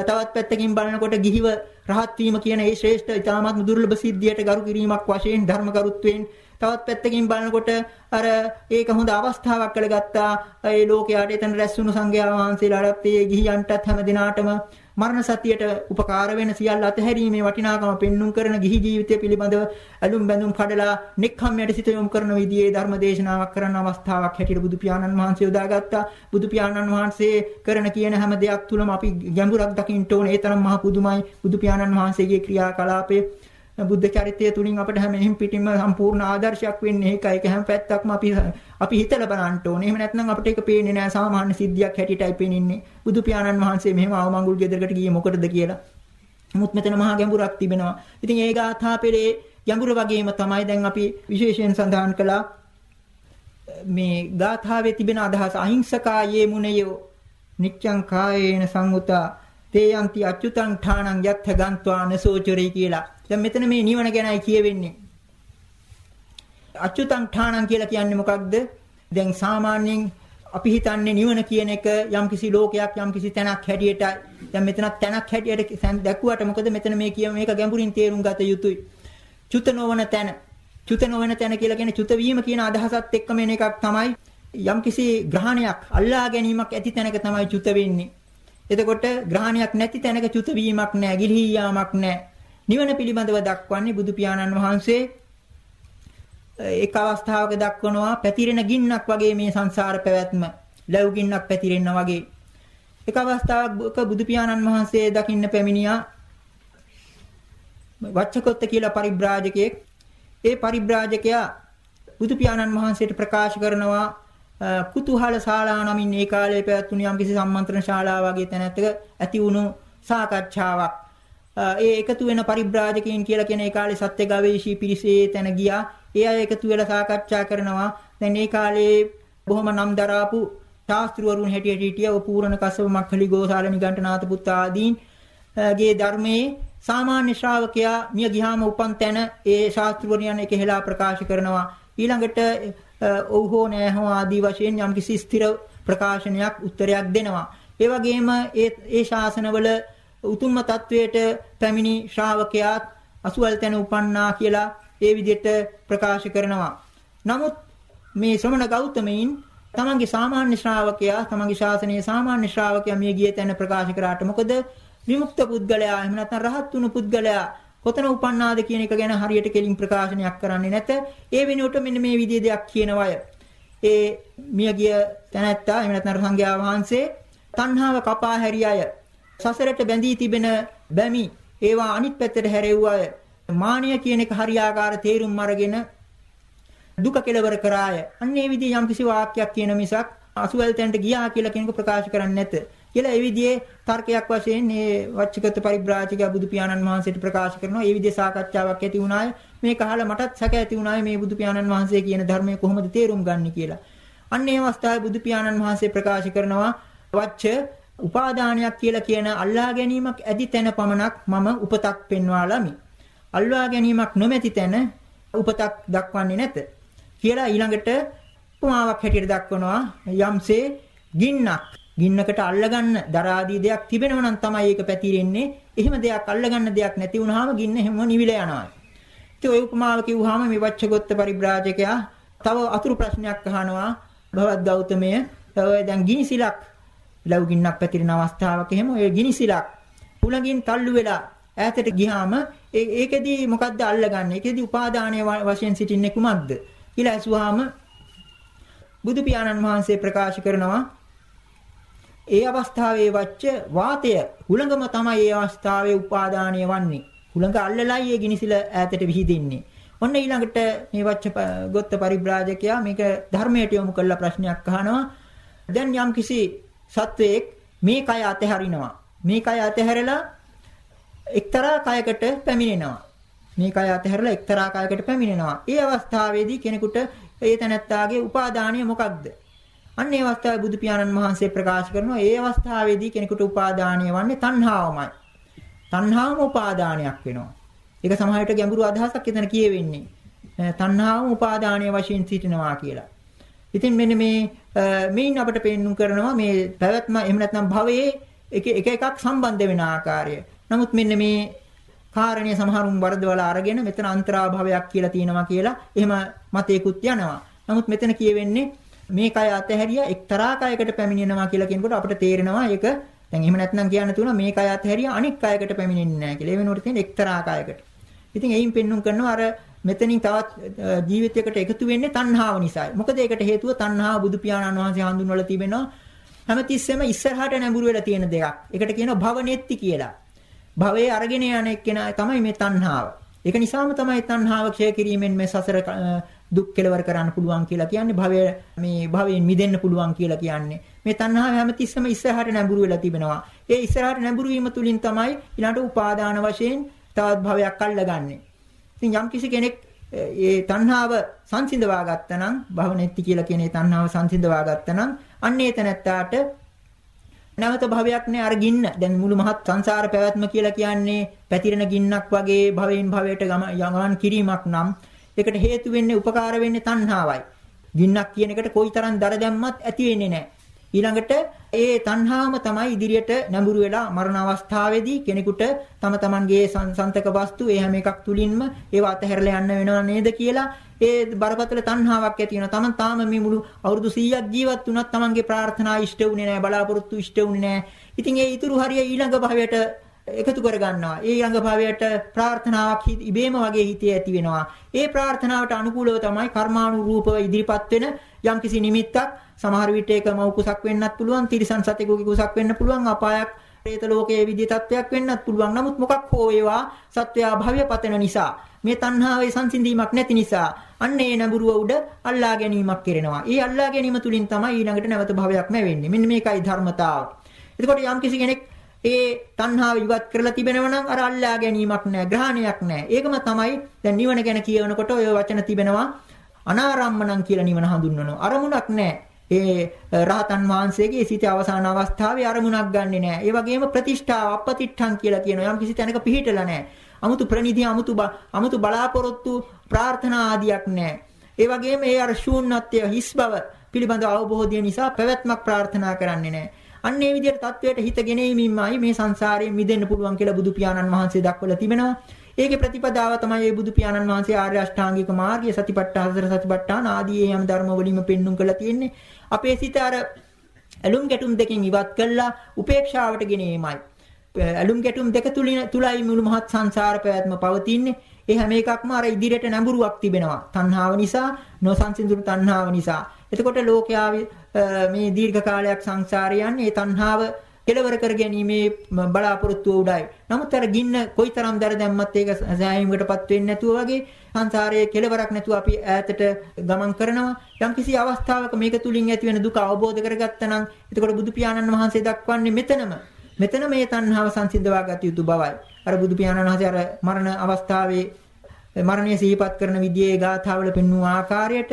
තවත් පැත්තකින් බලනකොට ගිහිව රහත් වීම කියන ඒ ශ්‍රේෂ්ඨ ඊ타මාත්ම දුර්ලභ සිද්ධියට ගරු කිරීමක් වශයෙන් ධර්ම කරුත්වයෙන් තවත් පැත්තකින් බලනකොට අර ඒක හොඳ අවස්ථාවක් කරගත්තා ඒ ලෝකයට එතන රැස්වුණු සංඝයා වහන්සේලාට ඒ ගිහියන්ටත් හැම දිනාටම මරණ සතියට උපකාර වෙන සියල්ල අතහැරීමේ වටිනාකම පෙන්눔 කරන ගිහි ජීවිතය පිළිබඳව ඇලුම් බැඳුම් කඩලා නික්ඛම්මයට සිත යොමු කරන විදිහේ ධර්ම දේශනාවක් කරන අවස්ථාවක් හැටියට බුදු පියාණන් වහන්සේ යොදාගත්තා. බුදු පියාණන් වහන්සේ කරන කියන හැම දෙයක් තුලම අපි ගැඹුරක් දකින්න ඕනේ. ඒ තරම් මහ පුදුමයි බුදු පියාණන් වහන්සේගේ ක්‍රියාකලාපේ බුද්ධ චරිතය තුලින් අපිට හැම එහෙම් පිටින්ම සම්පූර්ණ ආදර්ශයක් වෙන්නේ ඒකයි. ඒක හැම පැත්තක්ම අපි අපි හිතලා බලන්න ඕනේ. එහෙම නැත්නම් අපිට ඒක පේන්නේ නැහැ සාමාන්‍ය සිද්ධියක් හැටියටයි පේනින්නේ. බුදු පියාණන් වහන්සේ මෙහෙම අවමංගුල් ගෙදරකට ගියේ මොකටද කියලා. මුත් මෙතන මහා ගැඹුරක් තිබෙනවා. ඉතින් ඒ ගාථා පෙරේ ගැඹුර වගේම තමයි දැන් අපි විශේෂයෙන් සඳහන් කළා මේ ගාථාවේ තිබෙන අදහස අහිංසකා යේ මුනයෝ නිච්ඡං කායේන සංඋතා තේයන්ති අච්චුතං ඨාණං යත්ථ ගන්්වා නසෝචරේ කියලා. දැන් මෙතන මේ නිවන ගැනයි කියවෙන්නේ. අච්චුතං ඨාණං කියලා කියන්නේ මොකක්ද? දැන් සාමාන්‍යයෙන් අපි හිතන්නේ නිවන කියන එක යම්කිසි ලෝකයක් යම්කිසි තැනක් හැටියට දැන් මෙතනත් තැනක් හැටියට දැක්ුවට මොකද මෙතන මේ කියම මේක ගැඹුරින් තේරුම් ගත යුතුයි. චුත නොවන තැන. චුත නොවන තැන කියලා කියන්නේ චුත වීම කියන අදහසත් එක්කම එන එකක් තමයි යම්කිසි ග්‍රහණයක් අල්ලා ගැනීමක් ඇති තැනක තමයි චුත වෙන්නේ. එතකොට ග්‍රහණයක් නැති තැනක චුත වීමක් නැහැ, ගිලිහී යාමක් නැහැ. නිවන පිළිබඳව දක්වන්නේ බුදු පියාණන් වහන්සේ එක් අවස්ථාවක දක්වනවා පැතිරෙන ගින්නක් වගේ මේ සංසාර පැවැත්ම. ලැබු ගින්නක් පැතිරෙනා වගේ. එක අවස්ථාවක බුදු පියාණන් වහන්සේ දකින්න පැමිණියා වච්චකොත්ත කියලා පරිබ්‍රාජකයෙක්. ඒ පරිබ්‍රාජකයා බුදු පියාණන් වහන්සේට ප්‍රකාශ කරනවා කුතුහල ශාලා නමින් ඒ කාලේ පැවැත්වුණු යම්කිසි සම්මන්ත්‍රණ ශාලා වගේ තැනැත්තක ඇති වුණු සාකච්ඡාවක්. ඒ එකතු වෙන පරිබ්‍රාජකයන් කියලා කියන ඒ කාලේ සත්‍ය ගවේෂී පිරිසේ තැන ගියා. ඒ අය එකතු වෙලා සාකච්ඡා කරනවා. දැන් ඒ කාලේ බොහොම නම් දරාපු ශාස්ත්‍රවරුන් හැටියට හිටිය පූර්ණ කස්සප මක්ඛලි ගෝසාල නිගණ්ඨනාත පුත් ආදීන් ගේ ධර්මයේ සාමාන්‍ය ශ්‍රාවකයා මිය ගියාම උපන් තැන ඒ ශාස්ත්‍රවරුන් එක හෙලා ප්‍රකාශ කරනවා. ඊළඟට ඔව් හෝ නෑ හෝ ආදී වශයෙන් යම්කිසි ස්ථිර ප්‍රකාශනයක් උත්තරයක් දෙනවා. ඒ වගේම ඒ ඒ ශාසනවල උතුම්ම තත්වයට පැමිණි ශ්‍රාවකයාත් අසුවල් තැන උපන්නා කියලා ඒ විදිහට ප්‍රකාශ කරනවා. නමුත් මේ ශ්‍රමණ ගෞතමයින් තමන්ගේ සාමාන්‍ය ශ්‍රාවකයා තමන්ගේ ශාසනයේ සාමාන්‍ය ශ්‍රාවකයා මේ ගිය තැන ප්‍රකාශ කරාට මොකද විමුක්ත පුද්ගලයා එහෙම නැත්නම් රහත් වුණු පුද්ගලයා කොතන උපන්නාද කියන එක ගැන හරියට කෙලින් ප්‍රකාශනයක් කරන්නේ නැත. ඒ වෙනුවට මෙන්න මේ විදිහේ දෙයක් කියනවය. ඒ මියගිය තැනැත්තා එහෙම නැත්නම් සංඝයා වහන්සේ තණ්හාව කපා හැරිය අය සසරට බැඳී තිබෙන බැමි ඒවා අනිත් පැත්තට හැරෙව්ව අය මානිය කියන එක හරියාකාර තේරුම් අරගෙන දුක කෙලවර කරාය. අන්නේ විදිහ යම්කිසි වාක්‍යයක් කියන මිසක් අසුවල් තැනට ගියා කියලා කෙනෙකු ප්‍රකාශ කරන්නේ නැත. කියලා ඒ විදිහේ තර්කයක් වශයෙන් මේ වච්චගත පරිබ්‍රාජික බුදු පියාණන් වහන්සේට ප්‍රකාශ කරනවා. ඒ විදිහේ සාකච්ඡාවක් ඇති වුණාය. මේක අහලා මටත් සැක ඇති වුණාය මේ බුදු පියාණන් වහන්සේ කියන ධර්මය කොහොමද තේරුම් ගන්න කියලා. අන්න ඒ අවස්ථාවේ බුදු පියාණන් වහන්සේ ප්‍රකාශ කරනවා වච්ච උපාදානයක් කියලා කියන අල්ලා ගැනීමක් ඇති තැන පමණක් මම උපතක් පෙන්වාලමි. අල්වා ගැනීමක් නොමැති තැන උපතක් දක්වන්නේ නැත. කියලා ඊළඟට උපමාවක් හැටියට දක්වනවා යම්සේ ගින්නක් ගින්නකට අල්ලගන්න දරාදී දෙයක් තිබෙනව නම් තමයි ඒක පැතිරෙන්නේ. එහෙම දෙයක් අල්ලගන්න දෙයක් නැති වුනහම ගින්න හැම නිවිල යනවා. ඉතින් ওই උපමාව කිව්වහම මේ වච්චගොත්ත පරිබ්‍රාජකයා තව අතුරු ප්‍රශ්නයක් අහනවා භවත් ගෞතමය ඔය දැන් ගිනිසිලක් ලව් ගින්නක් පැතිරෙන අවස්ථාවක එහෙම ඔය ගිනිසිලක් උලඟින් තල්ලු වෙලා ඈතට ගියාම ඒකෙදි මොකද්ද අල්ලගන්නේ? ඒකෙදි උපාදානයේ වශයෙන් සිටින්නේ කුමක්ද? කියලා ඇසුවාම බුදු පියාණන් වහන්සේ ප්‍රකාශ කරනවා ඒ අවස්ථාවේ වච්ච වාතය හුළඟම තමයි ඒ අවස්ථාවේ උපාදානීය වන්නේ. හුළඟ අල්ලලයි ඒ ගිනිසිල ඈතට විහිදෙන්නේ. ඔන්න ඊළඟට මේ වච්ච ගොත්ත පරිබ්‍රාජකයා මේක ධර්මයට යොමු කරලා ප්‍රශ්නයක් අහනවා. දැන් යම් කිසි සත්වයක් මේ කය අතහැරිනවා. මේ කය අතහැරලා එක්තරා කයකට පැමිණෙනවා. මේ කය අතහැරලා එක්තරා කයකට පැමිණෙනවා. ඒ අවස්ථාවේදී කෙනෙකුට ඒ තැනැත්තාගේ උපාදානය මොකක්ද? අන්න ඒ අවස්ථාවේ බුදු පියාණන් වහන්සේ ප්‍රකාශ කරනවා ඒ අවස්ථාවේදී කෙනෙකුට උපාදානය වන්නේ තණ්හාවමයි. තණ්හාවම උපාදානයක් වෙනවා. ඒක සමහරවිට ගැඹුරු අදහසක් එතන කියවෙන්නේ. තණ්හාවම උපාදානයේ වශයෙන් සිටිනවා කියලා. ඉතින් මෙන්න මේ මේන් අපිට පෙන්වු කරනවා මේ පැවැත්ම එහෙම නැත්නම් භවයේ එක එක එකක් සම්බන්ධ වෙන ආකාරය. නමුත් මෙන්න මේ කාරණිය සමහරුන් වරදවලා අරගෙන මෙතන අන්තරාභවයක් කියලා තියෙනවා කියලා එහෙම මතයකුත් යනවා. නමුත් මෙතන කියවෙන්නේ මේ කය අතහැරියා එක්තරා කයකට පැමිණෙනවා කියලා කියනකොට අපිට තේරෙනවා ඒක දැන් එහෙම නැත්නම් කියන්න තුන මේ කය අතහැරියා අනික් කයකට පැමිණෙන්නේ නැහැ කියලා. ඒ වෙනුවට තියෙන එක්තරා කයකට. ඉතින් එයින් පෙන්눔 කරනවා අර මෙතනින් තවත් ජීවිතයකට එකතු වෙන්නේ තණ්හාව නිසායි. මොකද ඒකට හේතුව තණ්හාව බුදු පියාණන් වහන්සේ හඳුන්වලා තිබෙනවා. හැමතිස්සෙම ඉස්සරහට නැඹුරු වෙලා තියෙන දෙයක්. ඒකට කියනවා භවනෙත්ති කියලා. භවයේ අරගෙන යන එක්කෙනා තමයි මේ තණ්හාව. ඒක නිසාම තමයි තණ්හාව ක්ෂය කිරීමෙන් මේ සසර දුක් කෙලවර කරන්න පුළුවන් කියලා කියන්නේ භවය මේ භවයෙන් මිදෙන්න පුළුවන් කියලා කියන්නේ. මේ තණ්හාව හැමතිස්සෙම ඉස්සරහට නැඹුරු වෙලා තිබෙනවා. ඒ ඉස්සරහට නැඹුරු වීම තුලින් තමයි ඊළඟට උපාදාන වශයෙන් තවත් භවයක් අල්ලගන්නේ. ඉතින් යම් කිසි කෙනෙක් ඒ තණ්හාව සංසිඳවා ගත්තනම් භවනෙත්ති කියලා කියන ඒ තණ්හාව සංසිඳවා ගත්තනම් අන්නේ තැනැත්තාට නැවත භවයක් නෑ අර ගින්න. දැන් මුළු මහත් සංසාර පැවැත්ම කියලා කියන්නේ පැතිරෙන ගින්නක් වගේ භවයෙන් භවයට ගමන් කිරීමක් නම් ඒකට හේතු වෙන්නේ උපකාර වෙන්නේ තණ්හාවයි. ගින්නක් කියන එකට කොයිතරම් දර දැම්මත් ඇති වෙන්නේ නැහැ. ඊළඟට ඒ තණ්හාවම තමයි ඉදිරියට නැඹුරු වෙලා මරණ අවස්ථාවේදී කෙනෙකුට තම තමන්ගේ සංසන්තක වස්තු ඒ හැම එකක් තුලින්ම ඒව අතහැරලා යන්න වෙනව නේද කියලා ඒ බරපතල තණ්හාවක් ඇති වෙනවා. තමන් තාම මේ මුළු අවුරුදු 100ක් ජීවත් වුණත් තමන්ගේ ප්‍රාර්ථනා ඉෂ්ට වුණේ නැහැ, බලාපොරොත්තු ඉෂ්ට වුණේ නැහැ. ඉතින් ඒ ඊතුරු හරිය ඊළඟ භවයට එකතු කර ගන්නවා. ඒ ඊළඟ භවයට ප්‍රාර්ථනාවක් ඉබේම වගේ හිතේ ඇති වෙනවා. ඒ ප්‍රාර්ථනාවට අනුකූලව තමයි කර්මානුරූපව ඉදිරිපත් වෙන යම්කිසි නිමිත්තක් සමහර විට ඒක මව් කුසක් වෙන්නත් පුළුවන්, තිරිසන් සතෙකුගේ කුසක් වෙන්න පුළුවන්, අපායක් പ്രേත ලෝකයේ විදිය තත්වයක් වෙන්නත් පුළුවන්. නමුත් මොකක් හෝ ඒවා සත්වයා භවය පතන නිසා මේ තණ්හාවේ සංසිඳීමක් නැති නිසා අන්න ඒ නඹුරුව උඩ අල්ලා ගැනීමක් කරනවා. ඒ අල්ලා ගැනීම තුලින් තමයි ඊළඟට නැවත භවයක් නැවෙන්නේ. මෙන්න මේකයි ධර්මතාව. එතකොට යම් කිසි කෙනෙක් ඒ තණ්හාව ඉවත් කරලා තිබෙනවා නම් අර අල්ලා ගැනීමක් නැහැ, ග්‍රහණයක් නැහැ. ඒකම තමයි දැන් නිවන ගැන කියනකොට ඔය වචන තිබෙනවා අනාරම්මණම් කියලා නිවන හඳුන්වනවා. අරමුණක් නැහැ. ඒ රහතන් වහන්සේගේ සිත අවසාන අවස්ථාවේ අරමුණක් ගන්නෙ නෑ. ඒ වගේම ප්‍රතිෂ්ඨාව අපතිට්ඨං කියලා කියන යම් කිසි තැනක පිහිටලා නෑ. 아무තු ප්‍රනිධි 아무තු 아무තු බලාපොරොත්තු ප්‍රාර්ථනා ආදියක් නෑ. ඒ වගේම ඒ අර ශූන්‍යත්වය හිස් බව පිළිබඳ අවබෝධය නිසා පැවැත්මක් ප්‍රාර්ථනා කරන්නේ නැහැ. අන්න ඒ විදිහට தത്വයට හිත ගෙනෙීමෙන්මයි මේ සංසාරයෙන් මිදෙන්න පුළුවන් කියලා බුදු පියාණන් වහන්සේ දක්වලා තිබෙනවා. ඒකේ ප්‍රතිපදාව තමයි මේ බුදු පියාණන් වහන්සේ ආර්ය අෂ්ටාංගික මාර්ගය සතිපට්ඨාන සතර සතිපට්ඨාන ආදී යම් ධර්ම වලින්ම පෙන්눔 කරලා තියෙන්නේ. අපේ සිත අර ඇලුම් ගැටුම් දෙකෙන් ඉවත් කළා උපේක්ෂාවට ගෙනීමයි. ඇලුම් ගැටුම් දෙක තුලයි මුළු මහත් සංසාර පැවැත්ම පවතින්නේ. ඒ හැම එකක්ම අර ඉදිරියට නැඹුරුවක් තිබෙනවා. තණ්හාව නිසා, නොසන්සිඳුණු තණ්හාව නිසා. එතකොට ලෝකයා මේ දීර්ඝ කාලයක් සංසාරේ යන්නේ තණ්හාව කෙලවර කර ගැනීමේ බලාපොරොත්තුව උඩයි. නමුත් අර ගින්න කොයිතරම් දර දැම්මත් ඒක සෑහීමකටපත් වෙන්නේ නැතුව වගේ සංසාරයේ කෙලවරක් නැතුව අපි ඈතට ගමන් කරනවා. යම්කිසි අවස්ථාවක මේක තුලින් ඇති වෙන දුක අවබෝධ කරගත්තා නම් එතකොට බුදු පියාණන් වහන්සේ දක්වන්නේ මෙතනම මෙතන මේ තණ්හාව සංසිඳවා ගත යුතු බවයි. අර බුදු පියාණන් වහන්සේ අර මරණ අවස්ථාවේ මරණය සිහිපත් කරන විදිහේ ගාථාවල පෙන්වූ ආකාරයට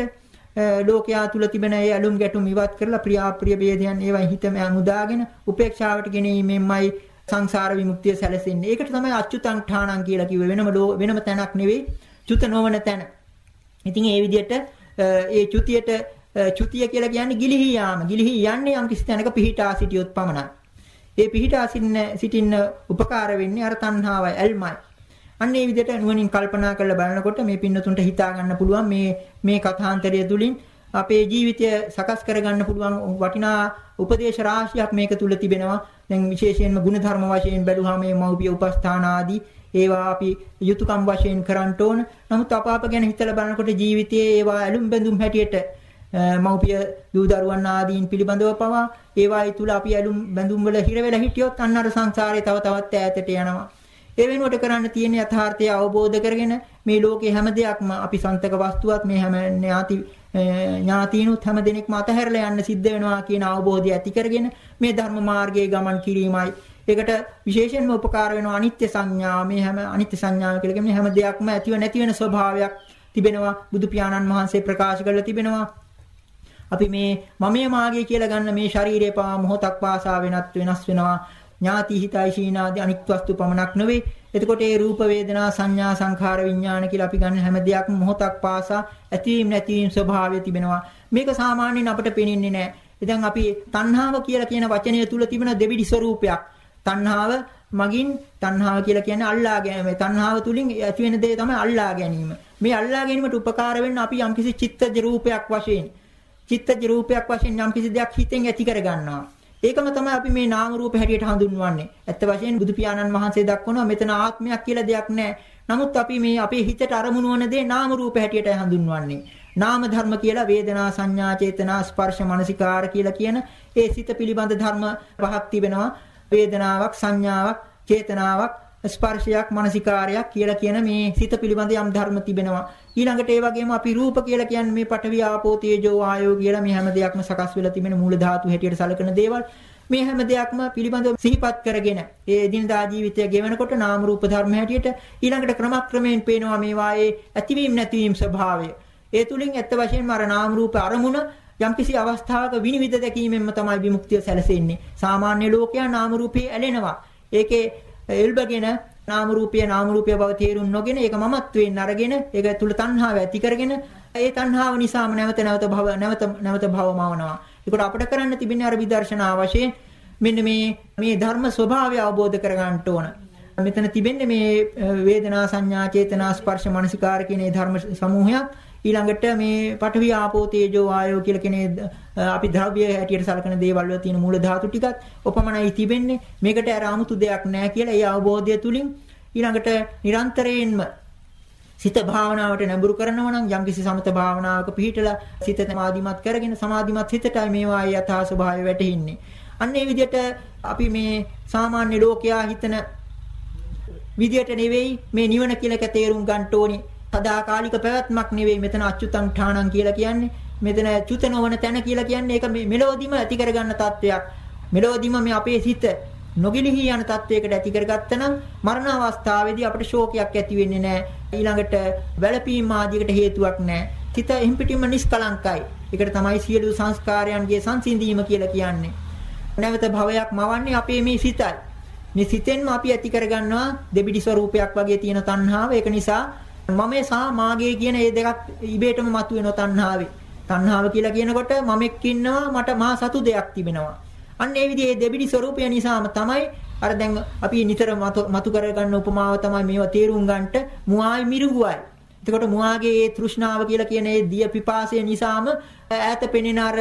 ලෝකයා තුල තිබෙන ඒ ඇලුම් ගැටුම් ඉවත් කරලා ප්‍රියාප්‍රිය ભેදයන් ඒවා හිතම අනුදාගෙන උපේක්ෂාවට ගෙනීමෙන්මයි සංසාර විමුක්තිය සැලසෙන්නේ. ඒකට තමයි අච්චුතං ඨාණං කියලා කිව්වේ. වෙනම වෙනම තැනක් නෙවෙයි. චුත නොවන තැන. ඉතින් ඒ විදිහට ඒ චුතියට චුතිය කියලා කියන්නේ ගිලිහි යාම. ගිලිහි යන්නේ යම් කිසි තැනක පිහිටා සිටියොත් පමණයි. ඒ පිහිටා සිටින්න උපකාර වෙන්නේ අර තණ්හාවයි, ඇල්මයි. අන්න ඒ විදිහට නුවණින් කල්පනා කරලා බලනකොට මේ පින්නතුන්ට හිතා ගන්න පුළුවන් මේ මේ කථාන්තරය තුලින් අපේ ජීවිතය සකස් කරගන්න පුළුවන් වටිනා උපදේශ රාශියක් මේක තුල තිබෙනවා. දැන් විශේෂයෙන්ම ಗುಣධර්ම වශයෙන් බැලුවාම මේ මෞපිය උපස්ථාන ආදී ඒවා අපි යුතුයකම් වශයෙන් කරන්න ඕන. නමුත් අප අප ගැන හිතලා බලනකොට ජීවිතයේ ඒවා ඇලුම් බැඳුම් හැටියට මෞපිය දූ දරුවන් ආදීන් පිළිබඳව පවා ඒවායි තුල අපි ඇලුම් බැඳුම් වල හිර වෙලා හිටියොත් අන්න අර සංසාරේ තව තවත් ඈතට යනවා. ඒ වෙනුවට කරන්න තියෙන යථාර්ථය අවබෝධ කරගෙන මේ ලෝකේ හැම දෙයක්ම අපි සන්තක වස්තුවත් මේ හැම ඥාති ඥාතිනුත් හැම දෙනෙක්ම අතහැරලා යන්න සිද්ධ වෙනවා කියන අවබෝධය ඇති කරගෙන මේ ධර්ම මාර්ගයේ ගමන් කිරීමයි. ඒකට විශේෂයෙන්ම උපකාර වෙනවා අනිත්‍ය සංඥාව මේ හැම අනිත්‍ය සංඥාව කියලා කියන්නේ හැම දෙයක්ම ඇතිව නැති වෙන ස්වභාවයක් තිබෙනවා. බුදු පියාණන් වහන්සේ ප්‍රකාශ කරලා තිබෙනවා. අපි මේ මමයේ මාගේ කියලා ගන්න මේ ශරීරය පවා මොහොතක් පාසා වෙනත් වෙනස් වෙනවා. ඥාති හිතයි ශීනාදී අනිත් වස්තු පමණක් නෙවෙයි. එතකොට ඒ රූප වේදනා සංඥා සංඛාර විඥාන කියලා අපි ගන්න හැම දෙයක්ම මොහොතක් පාසා ඇතිවීම නැතිවීම ස්වභාවය තිබෙනවා. මේක සාමාන්‍යයෙන් අපිට පේන්නේ නැහැ. ඉතින් අපි තණ්හාව කියලා කියන වචනය තුල තිබෙන දෙවිඩි ස්වરૂපයක්. තණ්හාව මගින් තණ්හාව කියලා කියන්නේ අල්ලා ගැනීම. තණ්හාව තුලින් ඇති වෙන දේ තමයි අල්ලා ගැනීම. මේ අල්ලා ගැනීමට උපකාර වෙන්න අපි යම්කිසි චිත්තජ රූපයක් වශයෙන් චිත්තජ රූපයක් වශයෙන් යම්කිසි දෙයක් හිතෙන් ඇති කර ගන්නවා. ඒකම තමයි අපි මේ නාම රූප හැටියට හඳුන්වන්නේ. ඇත්ත වශයෙන් බුදු පියාණන් වහන්සේ දක්වනවා මෙතන ආත්මයක් කියලා දෙයක් නැහැ. නමුත් අපි මේ අපේ හිතට අරමුණු වන දේ නාම රූප හැටියට හඳුන්වන්නේ. නාම ධර්ම කියලා වේදනා සංඥා චේතනා ස්පර්ශ මනසිකාර කියලා කියන ඒ සිත පිළිබඳ ධර්ම පහක් තිබෙනවා. වේදනාවක් සංඥාවක් චේතනාවක් ස්පර්ශයක් මානසිකාරයක් කියලා කියන මේ සිත පිළිබඳ යම් ධර්ම තිබෙනවා. ඊළඟට ඒ වගේම අපි රූප කියලා කියන්නේ මේ පඨවි ආපෝ තේජෝ ආයෝ කියලා මේ හැම දෙයක්ම සකස් වෙලා තිබෙන මූල ධාතු හැටියට සලකන දේවල්. මේ හැම දෙයක්ම පිළිබඳව සිහිපත් කරගෙන ඒ එදිනදා ජීවිතය ගෙවනකොට නාම රූප ධර්ම හැටියට ඊළඟට ක්‍රමක්‍රමයෙන් පේනවා මේවායේ ඇතිවීම නැතිවීම ස්වභාවය. ඒ තුලින් ඇත්ත වශයෙන්ම අර නාම රූප අරමුණ යම්කිසි අවස්ථාවක විනිවිද දැකීමෙන්ම තමයි විමුක්තිය සැලසෙන්නේ. සාමාන්‍ය ලෝකයා නාම රූපේ ඇලෙනවා. ඒකේ එල්බගෙන නාම රූපය නාම රූපය බව තේරුම් නොගෙන ඒක මමත්වයෙන් අරගෙන ඒක තුල තණ්හාව ඇති කරගෙන ඒ තණ්හාව නිසාම නැවත නැවත භව නැවත නැවත භවමවනවා. ඒකට අපිට කරන්න තිබෙන්නේ අර විදර්ශනා වශයෙන් මෙන්න මේ මේ ධර්ම ස්වභාවය අවබෝධ කරගන්න ඕන. මෙතන තිබෙන්නේ මේ වේදනා සංඥා චේතනා ස්පර්ශ මනසිකාර කියන ධර්ම සමූහයක් ඊළඟට මේ පඨවි ආපෝ තේජෝ ආයෝ කියලා කෙනේ අපි ද්‍රව්‍ය හැටියට සලකන දේවල් වල තියෙන මූල ධාතු ටිකත් ඔපමණයි තිබෙන්නේ මේකට අර 아무තු දෙයක් නැහැ කියලා ඒ අවබෝධය තුලින් ඊළඟට නිරන්තරයෙන්ම සිත භාවනාවට නැඹුරු කරනවා නම් යම්කිසි සමත භාවනාවක පිහිටලා සිත සමාධිමත් කරගෙන සමාධිමත් හිතටයි මේවා යථා ස්වභාවය වැටහෙන්නේ. අන්න ඒ විදිහට අපි මේ සාමාන්‍ය ලෝකයා හිතන විදියට නෙවෙයි මේ නිවන කියලා තේරුම් ගන්න ඕනේ. සදාකාලික පැවැත්මක් නෙවෙයි මෙතන අච්චුතං ඨාණං කියලා කියන්නේ. මෙතන චුත නොවන තැන කියලා කියන්නේ ඒක මෙලොවදීම ඇති කරගන්න තත්වයක්. මෙලොවදීම මේ අපේ සිත නොගිලිහි යන තත්වයකට ඇති කරගත්තනම් මරණ අවස්ථාවේදී අපිට ශෝකයක් ඇති වෙන්නේ නැහැ. ඊළඟට වැළපීම් ආදියකට හේතුවක් නැහැ. සිත එම්පිටිම නිස්කලංකයි. ඒකට තමයි සියලු සංස්කාරයන්ගේ සංසිඳීම කියලා කියන්නේ. නැවත භවයක් මවන්නේ අපේ මේ සිතයි. මේ සිතෙන්ම අපි ඇති කරගන්නවා දෙබිඩි ස්වરૂපයක් වගේ තියෙන තණ්හාව. ඒක නිසා මමේ සහ මාගේ කියන මේ දෙකක් ඉබේටම මතුවෙන තණ්හාවේ. තණ්හාව කියලා කියනකොට මමෙක් ඉන්නවා මට මා සතු දෙයක් තිබෙනවා. අන්න ඒ විදිහේ දෙබිඩි ස්වરૂපය නිසාම තමයි අර දැන් අපි නිතර මතු කරගන්න උපමාව තමයි මේවා තේරුම් ගන්නට මුවායි මිරිඟුවයි. එතකොට මුවාගේ ඒ තෘෂ්ණාව කියලා කියන ඒ දිය පිපාසය නිසාම ඈත පෙනෙන අර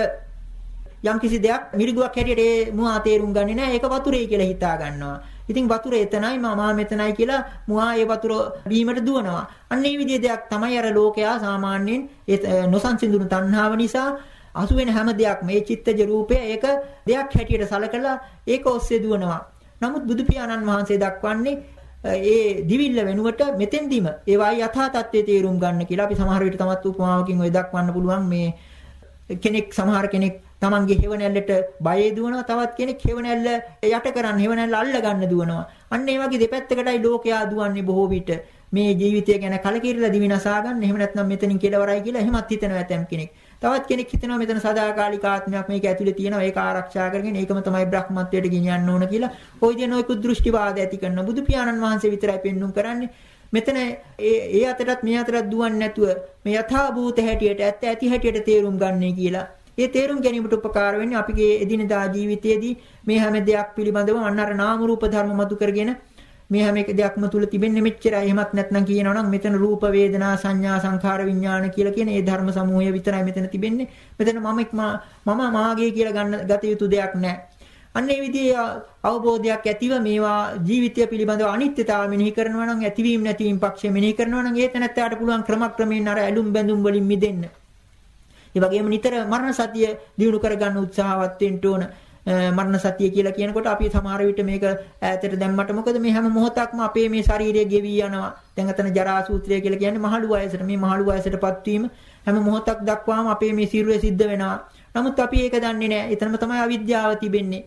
යම් කිසි දෙයක් මිරිඟුවක් හැටියට ඒ මුවා තේරුම් ගන්නේ නැහැ. ඒක වතුරේ කියලා හිතා ගන්නවා. ඉතින් වතුර එතනයි මම මෙතනයි කියලා මුවා ඒ වතුර බීමට දුවනවා. අන්න ඒ විදිහේ දෙයක් තමයි අර ලෝකයා සාමාන්‍යයෙන් නොසන්සිඳුණු තණ්හාව නිසා අසු වෙන හැම දෙයක්ම මේ චිත්තජ රූපය ඒක දෙයක් හැටියට සලකලා ඒක ඔස්සේ දුවනවා. නමුත් බුදු පියාණන් වහන්සේ දක්වන්නේ ඒ දිවිල්ල වෙනුවට මෙතෙන්දීම ඒවායි යථා තත්ත්වයේ තේරුම් ගන්න කියලා අපි සමහර විට තමත් උපමාවකින් ඔය දක්වන්න පුළුවන් මේ කෙනෙක් සමහර කෙනෙක් Tamanගේ හේවණැල්ලට බය දුවනවා තවත් කෙනෙක් හේවණැල්ල යට කරන්න හේවණැල්ල අල්ල ගන්න දුවනවා. අන්න ඒ වගේ දෙපැත්තකටයි ලෝකයා දුවන්නේ බොහෝ විට. මේ ජීවිතය ගැන කලකිරිලා දිවිනසා ගන්න. එහෙම නැත්නම් මෙතනින් කෙලවරයි කියලා එහෙමත් හිතනවා ඇතම් කෙනෙක්. තවත් කෙනෙක් හිතනවා මෙතන සදාකාලික ආත්මයක් මේක ඇතුලේ තියෙනවා ඒක ආරක්ෂා කරගෙන ඒකම තමයි බ්‍රහ්මත්වයට ගෙනියන්න ඕන කියලා. ওই දේ නොයෙකුත් දෘෂ්ටිවාද ඇති කරන බුදු පියාණන් වහන්සේ විතරයි පෙන්눔 කරන්නේ. මෙතන ඒ ඒ අතරත් මේ අතරත් දුවන්නේ නැතුව මේ යථාභූත හැටියට ඇත්ත ඇති හැටියට තේරුම් ගන්නයි කියලා ඒ තේරුම් ගැනීමට උපකාර වෙන්නේ අපගේ එදිනදා ජීවිතයේදී මේ හැම දෙයක් පිළිබඳව අන්නර නාම රූප ධර්ම මතු කරගෙන මේ හැම එක දෙයක්ම තුල තිබෙන්නේ මෙච්චරයි. එහෙමත් නැත්නම් කියනවා නම් මෙතන රූප වේදනා සංඥා සංඛාර විඥාන කියලා කියන ඒ ධර්ම සමූහය විතරයි මෙතන තිබෙන්නේ. මෙතන මම මම මාගේ කියලා ගන්න ගත යුතු දෙයක් නැහැ. අන්න ඒ විදිහේ අවබෝධයක් ඇතිව මේවා ජීවිතය පිළිබඳව අනිත්‍යතාව මෙනෙහි කරනවා නම් ඇතිවීම නැතිවීම පක්ෂය මෙනෙහි කරනවා නම් ඒ තැනත්තාට පුළුවන් ක්‍රමක්‍රමයෙන් අර ඇලුම් බැඳුම් වලින් මිදෙන්න. ඒ වගේම නිතර මරණ සතිය දිනු කරගන්න උත්සාහවත් වෙන්න ඕන. මරණ සතිය කියලා කියනකොට අපි සමහර විට මේක ඈතට දැම්මට මොකද මේ හැම මොහොතක්ම අපේ මේ ශරීරය ගෙවි යනවා. දැන් අතන ජරා සූත්‍රය කියලා කියන්නේ මහලු වයසට මේ මහලු වයසටපත් වීම හැම මොහොතක් දක්වාම අපේ මේ සිරුරේ සිද්ධ වෙනවා. නමුත් අපි ඒක දන්නේ නැහැ. එතනම තමයි අවිද්‍යාව තිබෙන්නේ.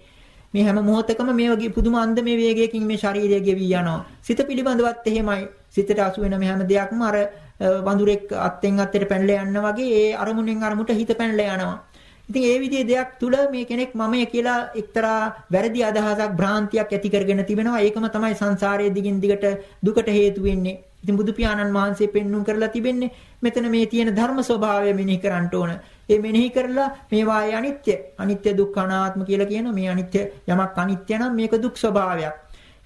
මේ හැම මොහොතකම මේ වගේ පුදුම අන්දමේ වේගයකින් මේ ශරීරය ගෙවි යනවා. සිත පිළිබඳවත් එහෙමයි. සිතට අසු වෙන මේ හැම දෙයක්ම අර වඳුරෙක් අත්ෙන් අත්තට පැනලා යන්න වගේ ඒ අරමුණෙන් අරමුණට හිත පැනලා යනවා. ඉතින් ඒ විදිහේ දෙයක් තුල මේ කෙනෙක් මමය කියලා එක්තරා වැරදි අදහසක් භ්‍රාන්තියක් ඇති කරගෙන තිබෙනවා. ඒකම තමයි සංසාරයේ දිගින් දිගට දුකට හේතු වෙන්නේ. ඉතින් බුදු පියාණන් වහන්සේ පෙන්눔 කරලා තිබෙන්නේ මෙතන මේ තියෙන ධර්ම ස්වභාවය මෙනෙහි කරන්න ඕන. ඒ මෙනෙහි කරලා මේවායේ අනිත්‍ය, අනිත්‍ය දුක්ඛ අනාත්ම කියලා කියන මේ අනිත්‍ය යමක් අනිත්‍ය නම් මේක දුක් ස්වභාවයක්.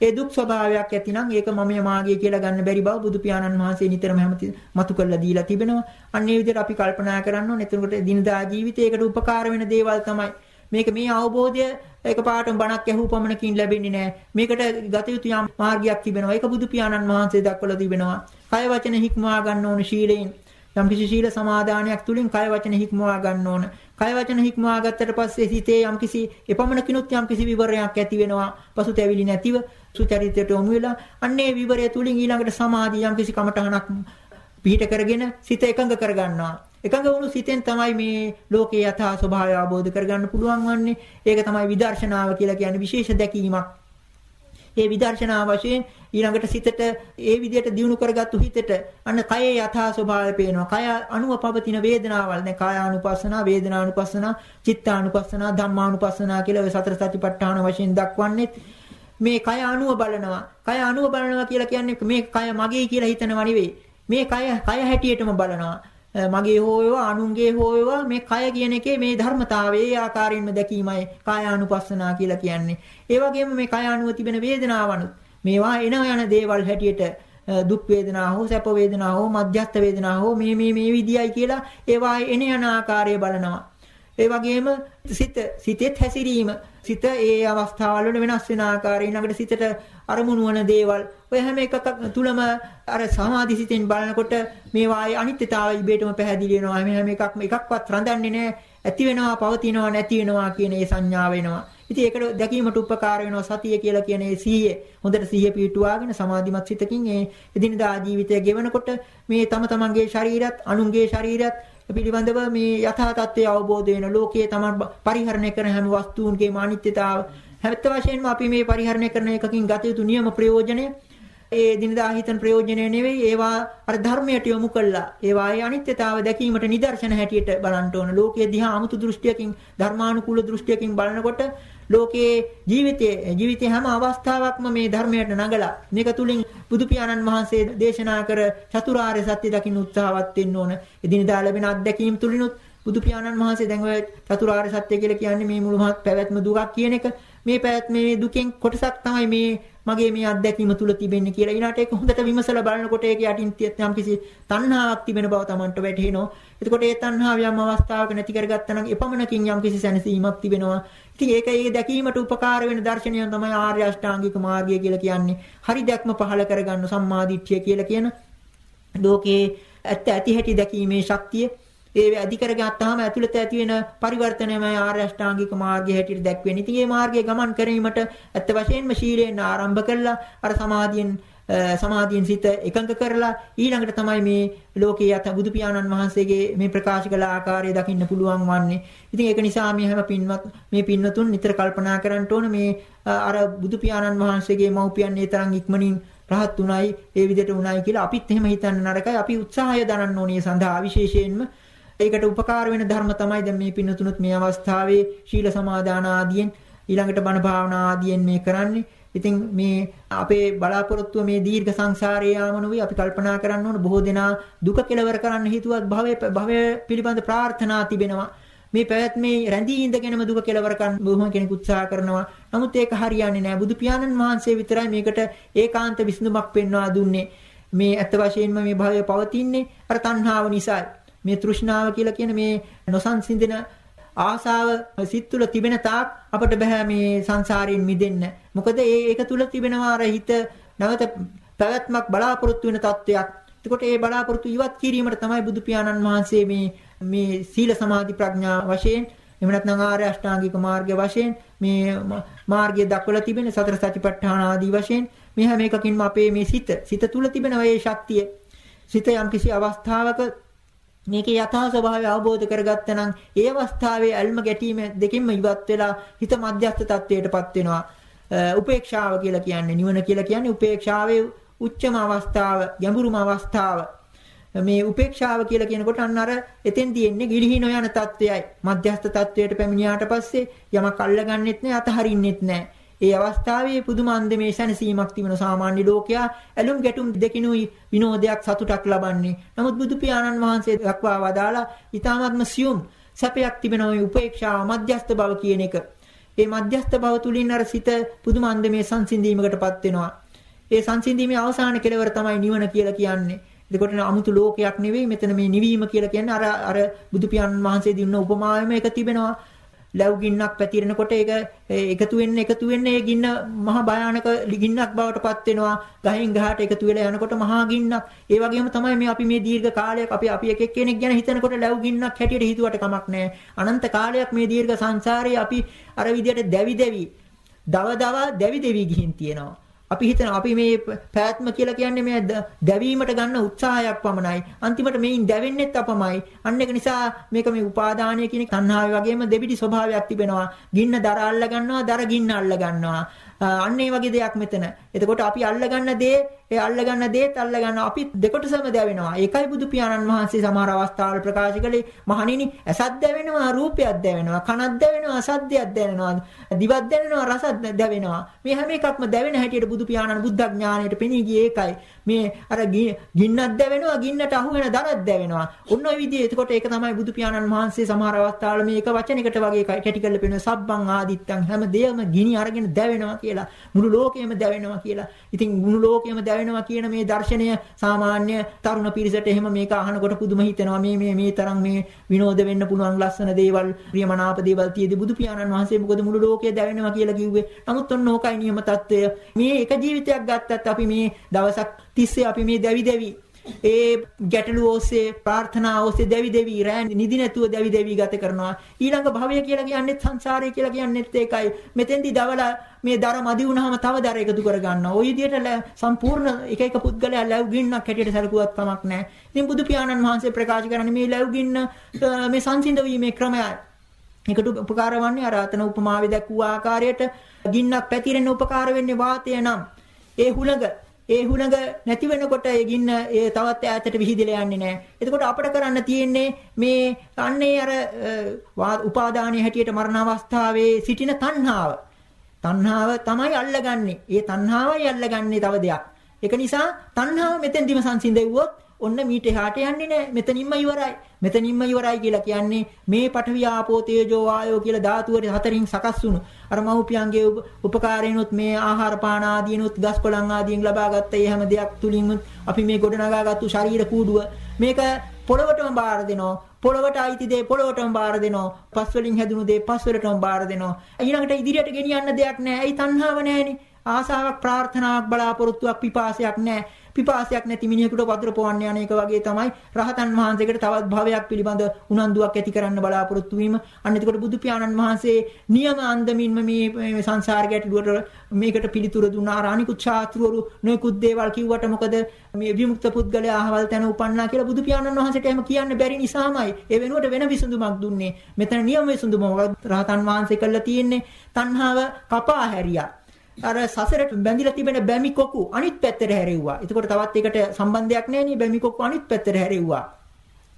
ඒ දුක් ස්වභාවයක් ඇතිනම් ඒක මම මාගේ කියලා ගන්න බැරි බව බුදු පියාණන් වහන්සේ නිතරම හැමති මතු කරලා දීලා තිබෙනවා. අන්න ඒ විදිහට අපි කල්පනා කරන්න ඕනේ. එතකොට දිනදා ජීවිතයකට උපකාර වෙන දේවල් තමයි. මේක මේ අවබෝධය එකපාරටම බණක් ඇහූ පමණකින් ලැබෙන්නේ නැහැ. මේකට ගත යුතු යම් මාර්ගයක් තිබෙනවා. ඒක බුදු පියාණන් වහන්සේ දක්වලා තිබෙනවා. කය වචන හික්මවා ගන්න ඕන ශීලයෙන්. යම් කිසි ශීල සමාදානයක් තුලින් කය වචන හික්මවා ගන්න ඕන. කය වචන හික්මවා ගත්තට පස්සේ හිතේ යම් කිසි එපමණකිනුත් යම් කිසි විවරයක් ඇති වෙනවා. පසුතැවිලි නැතිව සුචරිතයට යොමු වෙලා අන්නේ විවරය තුලින් ඊළඟට සමාධිය යම් කිසි කමඨහනක් පිහිට කරගෙන සිත එකඟ කරගන්නවා. එකඟ වුණු සිතෙන් තමයි මේ ලෝකේ යථා ස්වභාවය අවබෝධ කරගන්න පුළුවන් වන්නේ. ඒක තමයි විදර්ශනාව කියලා කියන්නේ විශේෂ දැකීමක්. ඒ විදර්ශනා වශයෙන් ඊළඟට සිතට ඒ විදිහට දියුණු කරගත්තු හිතට අන්න කයේ යථා ස්වභාවය පේනවා. කය අනුව පවතින වේදනාවල් දැන් කායානුපස්සනා, වේදනානුපස්සනා, චිත්තානුපස්සනා, ධම්මානුපස්සනා කියලා ඔය සතර සතිපට්ඨාන වශයෙන් දක්වන්නේ මේ කය අනුව බලනවා. කය අනුව බලනවා කියලා කියන්නේ මේ කය මගේ කියලා හිතනවා නෙවෙයි. මේ කය කය හැටියටම බලනවා. මගේ හෝ වේවා අනුන්ගේ හෝ වේවා මේ කය කියන එකේ මේ ධර්මතාවයේ ආකාරයෙන්ම දැකීමයි කායානුපස්සනා කියලා කියන්නේ. ඒ වගේම මේ කය අනුව තිබෙන වේදනාවනුත් මේවා එන යන දේවල් හැටියට දුක් වේදනා හෝ සැප වේදනා හෝ මධ්‍යස්ථ වේදනා හෝ මේ මේ මේ විදියයි කියලා ඒවා එන යන ආකාරය බලනවා. ඒ වගේම සිත සිතෙත් හැසිරීම සිත ඒ අවස්ථාවල වල වෙනස් වෙන ආකාරයෙන් ළඟට සිතට අරමුණු වන දේවල් ඔය හැම එකක් තුලම අර සමාධි සිතෙන් බලනකොට මේවායේ අනිත්‍යතාවය ඉබේටම පැහැදිලි වෙනවා. හැම එකක්ම එකක්වත් රඳන්නේ නැහැ ඇති වෙනවා පවතිනවා නැති වෙනවා කියන ඒ සංඥාව වෙනවා. ඉතින් ඒකට දැකීමට උපකාර වෙනවා සතිය කියලා කියන ඒ සීය හොඳට සීය පිටුවාගෙන සමාධිමත් සිතකින් ඒ එදිනදා ජීවිතය ගෙවනකොට මේ තම තමන්ගේ ශරීරයත් අනුන්ගේ ශරීරයත් පිළිබඳව මේ යථා තත්ත්වය අවබෝධ වෙන ලෝකයේ තමන් පරිහරණය කරන හැම වස්තුන්ගේම අනිත්‍යතාව. හැමත වශයෙන්ම අපි මේ පරිහරණය කරන එකකින් ගත යුතු නියම ප්‍රයෝජනය ඒ දිනදා හිතන ප්‍රයෝජනය නෙවෙයි ඒවා අර ධර්මයට යොමු කළා. ඒවායේ අනිත්‍යතාව දැකීමට නිදර්ශන හැටියට බලන්න ඕන. ලෝකයේ දිහා 아무තු දෘෂ්ටියකින් ධර්මානුකූල දෘෂ්ටියකින් බලනකොට ලෝකයේ ජීවිතයේ ජීවිතයේ හැම අවස්ථාවකම මේ ධර්මයට නගලා මේක තුලින් බුදු පියාණන් වහන්සේ දේශනා කර චතුරාර්ය සත්‍ය දකින්න උත්සාහවත් වෙන්න ඕන. එදිනදා ලැබෙන අත්දැකීම් තුලිනුත් බුදු පියාණන් වහන්සේ දැන් ඔය චතුරාර්ය සත්‍ය කියලා කියන්නේ මේ මුළු මහත් පැවැත්ම දුකක් කියන එක. මේ පැවැත්ම මේ දුකෙන් කොටසක් තමයි මේ මගේ මේ අත්දැකීම තුල තිබෙන්නේ කියලා. ඊළාට ඒක හොඳට විමසලා බලනකොට ඒක යටින් යම් කිසි තණ්හාවක් තිබෙන බව Tamanට වැටහෙනවා. එතකොට ඒ තණ්හාව යම් අවස්ථාවක නැති කරගත්තා නම් එපමණකින් යම් කිසි සැනසීමක් තිබෙනවා. ඉතින් ඒක ඒ දැකීමට උපකාර වෙන දර්ශනය තමයි ආර්ය අෂ්ටාංගික මාර්ගය කියලා කියන්නේ. හරි දැක්ම පහළ කරගන්න සම්මාදිට්ඨිය කියලා කියන ලෝකේ ඇත්ත ඇති හැටි දැකීමේ ශක්තිය ඒ වැඩි කරගත්තාම ඇතුළත ඇති වෙන පරිවර්තනයමයි ආර්ය අෂ්ටාංගික මාර්ගය හැටියට දැක්වෙන්නේ. ඉතින් මේ මාර්ගයේ ගමන් කිරීමට ඇත්ත වශයෙන්ම ශීලයෙන් ආරම්භ කළා අර සමාධියෙන් සමාධියෙන් සිත එකඟ කරලා ඊළඟට තමයි මේ ලෝකයේ යත බුදු පියාණන් වහන්සේගේ මේ ප්‍රකාශ කළ ආකාරය දකින්න පුළුවන් වන්නේ. ඉතින් ඒක නිසා මේ හැම පින්වත් මේ පින්නතුන් නිතර කල්පනා කරන්න ඕන මේ අර බුදු පියාණන් වහන්සේගේ මව්පියන් ඒ තරම් ඉක්මනින් රහත් උනායි ඒ විදිහට උනායි කියලා අපිත් එහෙම හිතන්න නරකයි. අපි උත්සාහය දරන්න ඕනේ සඳහා විශේෂයෙන්ම ඒකට උපකාර වෙන ධර්ම තමයි දැන් මේ පින්නතුනුත් මේ අවස්ථාවේ ශීල සමාදාන ආදියෙන් ඊළඟට බණ භාවනා ආදියෙන් මේ කරන්නේ. ඉතින් මේ අපේ බලාපොරොත්තුව මේ දීර්ඝ සංසාරයේ යාමනුවේ අපි කල්පනා කරන්න ඕන බොහෝ දෙනා දුක කෙලවර කරන්න හේතුවක් භවයේ භවය පිළිබඳ ප්‍රාර්ථනා තිබෙනවා. මේ පැවැත්මේ රැඳී ඉඳගෙනම දුක කෙලවර කරන්න බොහොම කෙනෙක් උත්සාහ කරනවා. නමුත් ඒක හරියන්නේ නැහැ. බුදු පියාණන් වහන්සේ විතරයි මේකට ඒකාන්ත විසඳුමක් පෙන්වා දුන්නේ. මේ ඇත්ත වශයෙන්ම මේ භවය පවතින්නේ අර තණ්හාව නිසායි. මේ තෘෂ්ණාව කියලා කියන මේ නොසන්සිඳෙන ආසාව සිත් තුළ තිබෙන තාක් අපට බෑ මේ සංසාරයෙන් මිදෙන්න. මොකද ඒ ඒක තුළ තිබෙනවා අර හිත නැවත පැවැත්මක් බලාපොරොත්තු වෙන තත්වයක්. එතකොට ඒ බලාපොරොත්තු ඉවත් කිරීමට තමයි බුදු පියාණන් වහන්සේ මේ මේ සීල සමාධි ප්‍රඥා වශයෙන් එහෙම නැත්නම් ආර්ය අෂ්ටාංගික මාර්ගය වශයෙන් මේ මාර්ගය දක්වලා තිබෙන සතර සතිපට්ඨාන ආදී වශයෙන් මේ හැම එකකින්ම අපේ මේ සිත සිත තුළ තිබෙන ඒ ශක්තිය සිත යම්කිසි අවස්ථාවක මේකේ යථා ස්වභාවය අවබෝධ කරගත්තා නම් ඒ අවස්ථාවේ අල්ම ගැටීම දෙකින්ම ඉවත් වෙලා හිත මධ්‍යස්ථ තත්වයටපත් වෙනවා. උපේක්ෂාව කියලා කියන්නේ නිවන කියලා කියන්නේ උපේක්ෂාවේ උච්චම අවස්ථාව, ගැඹුරුම අවස්ථාව. මේ උපේක්ෂාව කියලා කියනකොට අන්න අර එතෙන්දී එන්නේ ගිලිහි නොයන තත්වයයි. මධ්‍යස්ථ තත්වයට පැමිණියාට පස්සේ යමක් අල්ලගන්නෙත් නැහැ, අතහරින්නෙත් නැහැ. ඒ අවස්ථාවේ පුදුම අන්දමේ සැනසීමක් තිබෙන සාමාන්‍ය ලෝකයා ඇලුම් ගැටුම් දෙකිනුයි විනෝදයක් සතුටක් ලබන්නේ. නමුත් බුදු පියාණන් වහන්සේ දක්වා වදාලා ඊ타මත්ම සියුම් සැපයක් තිබෙන ওই උපේක්ෂා මධ්‍යස්ත බව කියන එක. ඒ මධ්‍යස්ත බව තුලින් අර සිත පුදුම අන්දමේ සංසිඳීමකටපත් වෙනවා. ඒ සංසිඳීමේ අවසාන කෙලවර තමයි නිවන කියලා කියන්නේ. එතකොට අමුතු ලෝකයක් නෙවෙයි මෙතන මේ නිවීම කියලා කියන්නේ අර අර බුදු පියාණන් වහන්සේ දුන්න උපමාවෙම එක තිබෙනවා. ලැබ් ගින්නක් පැතිරෙනකොට ඒක එකතු වෙන්න එකතු වෙන්න ඒ ගින්න මහා භයානක ගින්නක් බවට පත් වෙනවා. ගහින් ගහට එකතු වෙලා යනකොට මහා ගින්නක්. ඒ වගේම තමයි මේ අපි මේ දීර්ඝ කාලයක් අපි අපි එක එක්කෙනෙක් ගැන හිතනකොට ලැබ් ගින්නක් හැටියට හිතුවට කමක් නැහැ. අනන්ත කාලයක් මේ දීර්ඝ සංසාරේ අපි අර විදියට දැවි දැවි දව දව දැවි දැවි ගිහින් තියෙනවා. අපි හිතන අපි මේ පැවැත්ම කියලා කියන්නේ මේ දැවීමට ගන්න උත්සාහයක් පමණයි. අන්තිමට මේන් දැවෙන්නෙත් අපමයි. අන්න ඒක නිසා මේක මේ උපාදානය කියන තණ්හාවේ වගේම දෙබිඩි ස්වභාවයක් තිබෙනවා. ගින්න දර අල්ල ගන්නවා, දර ගින්න අල්ල ගන්නවා. අන්න ඒ වගේ දෙයක් මෙතන. එතකොට අපි අල්ලගන්න දේ, ඒ අල්ලගන්න දේත් අල්ලගන්න අපි දෙකොටසම දැවෙනවා. ඒකයි බුදු පියාණන් වහන්සේ සමහර අවස්ථාවල ප්‍රකාශ කළේ මහණෙනි, ඇසත් දැවෙනවා, රූපයක් දැවෙනවා, කනත් දැවෙනවා, සද්දයක් දැනෙනවා, දිවක් දැනෙනවා, රසත් දැවෙනවා. මේ හැම එකක්ම දැවෙන හැටියට බුදු පියාණන් බුද්ධ ඥාණයට පෙනී ගියේ ඒකයි. මේ අර ගින්නක් දැවෙනවා, ගින්නට අහු වෙන දරක් දැවෙනවා. ඔන්න ඔය විදිහේ එතකොට ඒක තමයි බුදු පියාණන් වහන්සේ සමහර අවස්ථාවල මේක වචනයකට වගේ කැටි කරලා පෙන්නන සබ්බං ආදිත්තං හැම දෙයක්ම ගිනි අරගෙන දැවෙනවා කියලා මුළු ලෝකෙම දැවෙනවා කියලා. ඉතින් මුළු ලෝකෙම දැවෙනවා වෙනවා කියන මේ දර්ශනය සාමාන්‍ය තරුණ පිරිසට එහෙම මේක අහනකොට පුදුම හිතෙනවා මේ මේ මේ තරම් මේ විනෝද වෙන්න පුළුවන් ලස්සන දේවල් ප්‍රියමනාප දේවල් තියදී බුදු පියාණන් වහන්සේ මොකද මුළු ලෝකය දැවෙනවා කියලා කිව්වේ. නමුත් ඔන්න ඕකයි නියම தত্ত্বය. මේ එක ජීවිතයක් ගත්තත් අපි මේ දවසක් තිස්සේ අපි මේ දැවි දැවි ඒ ගැටලු ඔස්සේ ප්‍රාර්ථනා ඔස්සේ දෙවි දෙවි රෑ නිදි නැතුව දෙවි දෙවි ගත කරනවා. ඊළඟ භවය කියලා කියන්නේ සංසාරය කියලා කියන්නේත් ඒකයි. මෙතෙන්දි දවලා මේ දර මදි වුණාම තව දර එකතු කර ගන්නවා ওই විදිහට සම්පූර්ණ එක එක පුද්ගලයා ලැබ් ගින්නක් හැටියට සැලකුවත් කමක් නැහැ. ඉතින් බුදු පියාණන් වහන්සේ ප්‍රකාශ කරන්නේ මේ ලැබ් ගින්න මේ සංසිඳ වීමේ ක්‍රමයයි ඒකට උපකාර වන්නේ අර අතන උපමාවේ දැක්වූ ආකාරයට ගින්නක් පැතිරෙන්න උපකාර වෙන්නේ වාතය නම්. ඒ හුළඟ ඒ හුණඟ නැති වෙනකොට ඒ ගින්න ඒ තවත් ඈතට විහිදෙලා යන්නේ නැහැ. එතකොට අපිට කරන්න තියෙන්නේ මේ අන්නේ අර උපාදානයේ හැටියට මරණ අවස්ථාවේ සිටින තණ්හාව. තණ්හාව තමයි අල්ලගන්නේ. ඒ තණ්හාවයි අල්ලගන්නේ තව දෙයක්. ඒක නිසා තණ්හාව මෙතෙන්දිම සංසිඳෙව්වොත් ඔන්න මීට එහාට යන්නේ නැහැ. මෙතනින්ම ඉවරයි. මෙතනින්ම ඉවරයි කියලා කියන්නේ මේ පඨවි ආපෝ තේජෝ වායෝ කියලා ධාතු හතරින් සකස් වුණු. අර මව්පියන්ගේ උපකාරයෙන්ුත් මේ ආහාර පාන ආදීනුත් ගස් කොළන් ආදීන් ලබාගත්ත මේ හැම දෙයක් තුලින් අපි මේ ගොඩනගාගත්තු ශරීර කූඩුව. මේක පොළවටම බාර දෙනවා. පොළවට අයිති දේ පොළවටම බාර දෙනවා. පස් වලින් හැදුණු දේ පස් වලටම බාර දෙනවා. ඊළඟට ඉදිරියට ගෙනියන්න දෙයක් නැහැ ඇයි තණ්හාව නැහෙනේ ආසාවක් ප්‍රාර්ථනාවක් බලාපොරොත්තුවක් පිපාසයක් නැහැ පිපාසයක් නැති මිනිහෙකුට වතුර පොවන්න යන එක වගේ තමයි රහතන් වහන්සේකට තවත් භවයක් පිළිබඳ උනන්දුවක් ඇති කරන්න බලාපොරොත්තු වීම. අන්න එතකොට බුදු පියාණන් වහන්සේ නියම අන්දමින්ම මේ සංසාර ගැටලුවට මේකට පිළිතුරු දුන්නා. අර අනිකුත් ශාස්ත්‍රවරු නොයෙකුත් දේවල් කිව්වට මොකද මේ විමුක්ත පුද්ගලයා අහවල් තැන උපන්නා කියලා බුදු පියාණන් වහන්සේට එහෙම කියන්න බැරි නිසාමයි. ඒ වෙනුවට වෙන විසඳුමක් දුන්නේ. මෙතන නියම විසඳුම රහතන් වහන්සේ කළා තියෙන්නේ තණ්හාව කපා හැරියා. අර සසරට බැඳිලා තිබෙන බැමි කොකු අනිත් පැත්තට හැරෙව්වා. එතකොට තවත් එකට සම්බන්ධයක් නැහැ නේ බැමි කොකු අනිත් පැත්තට හැරෙව්වා.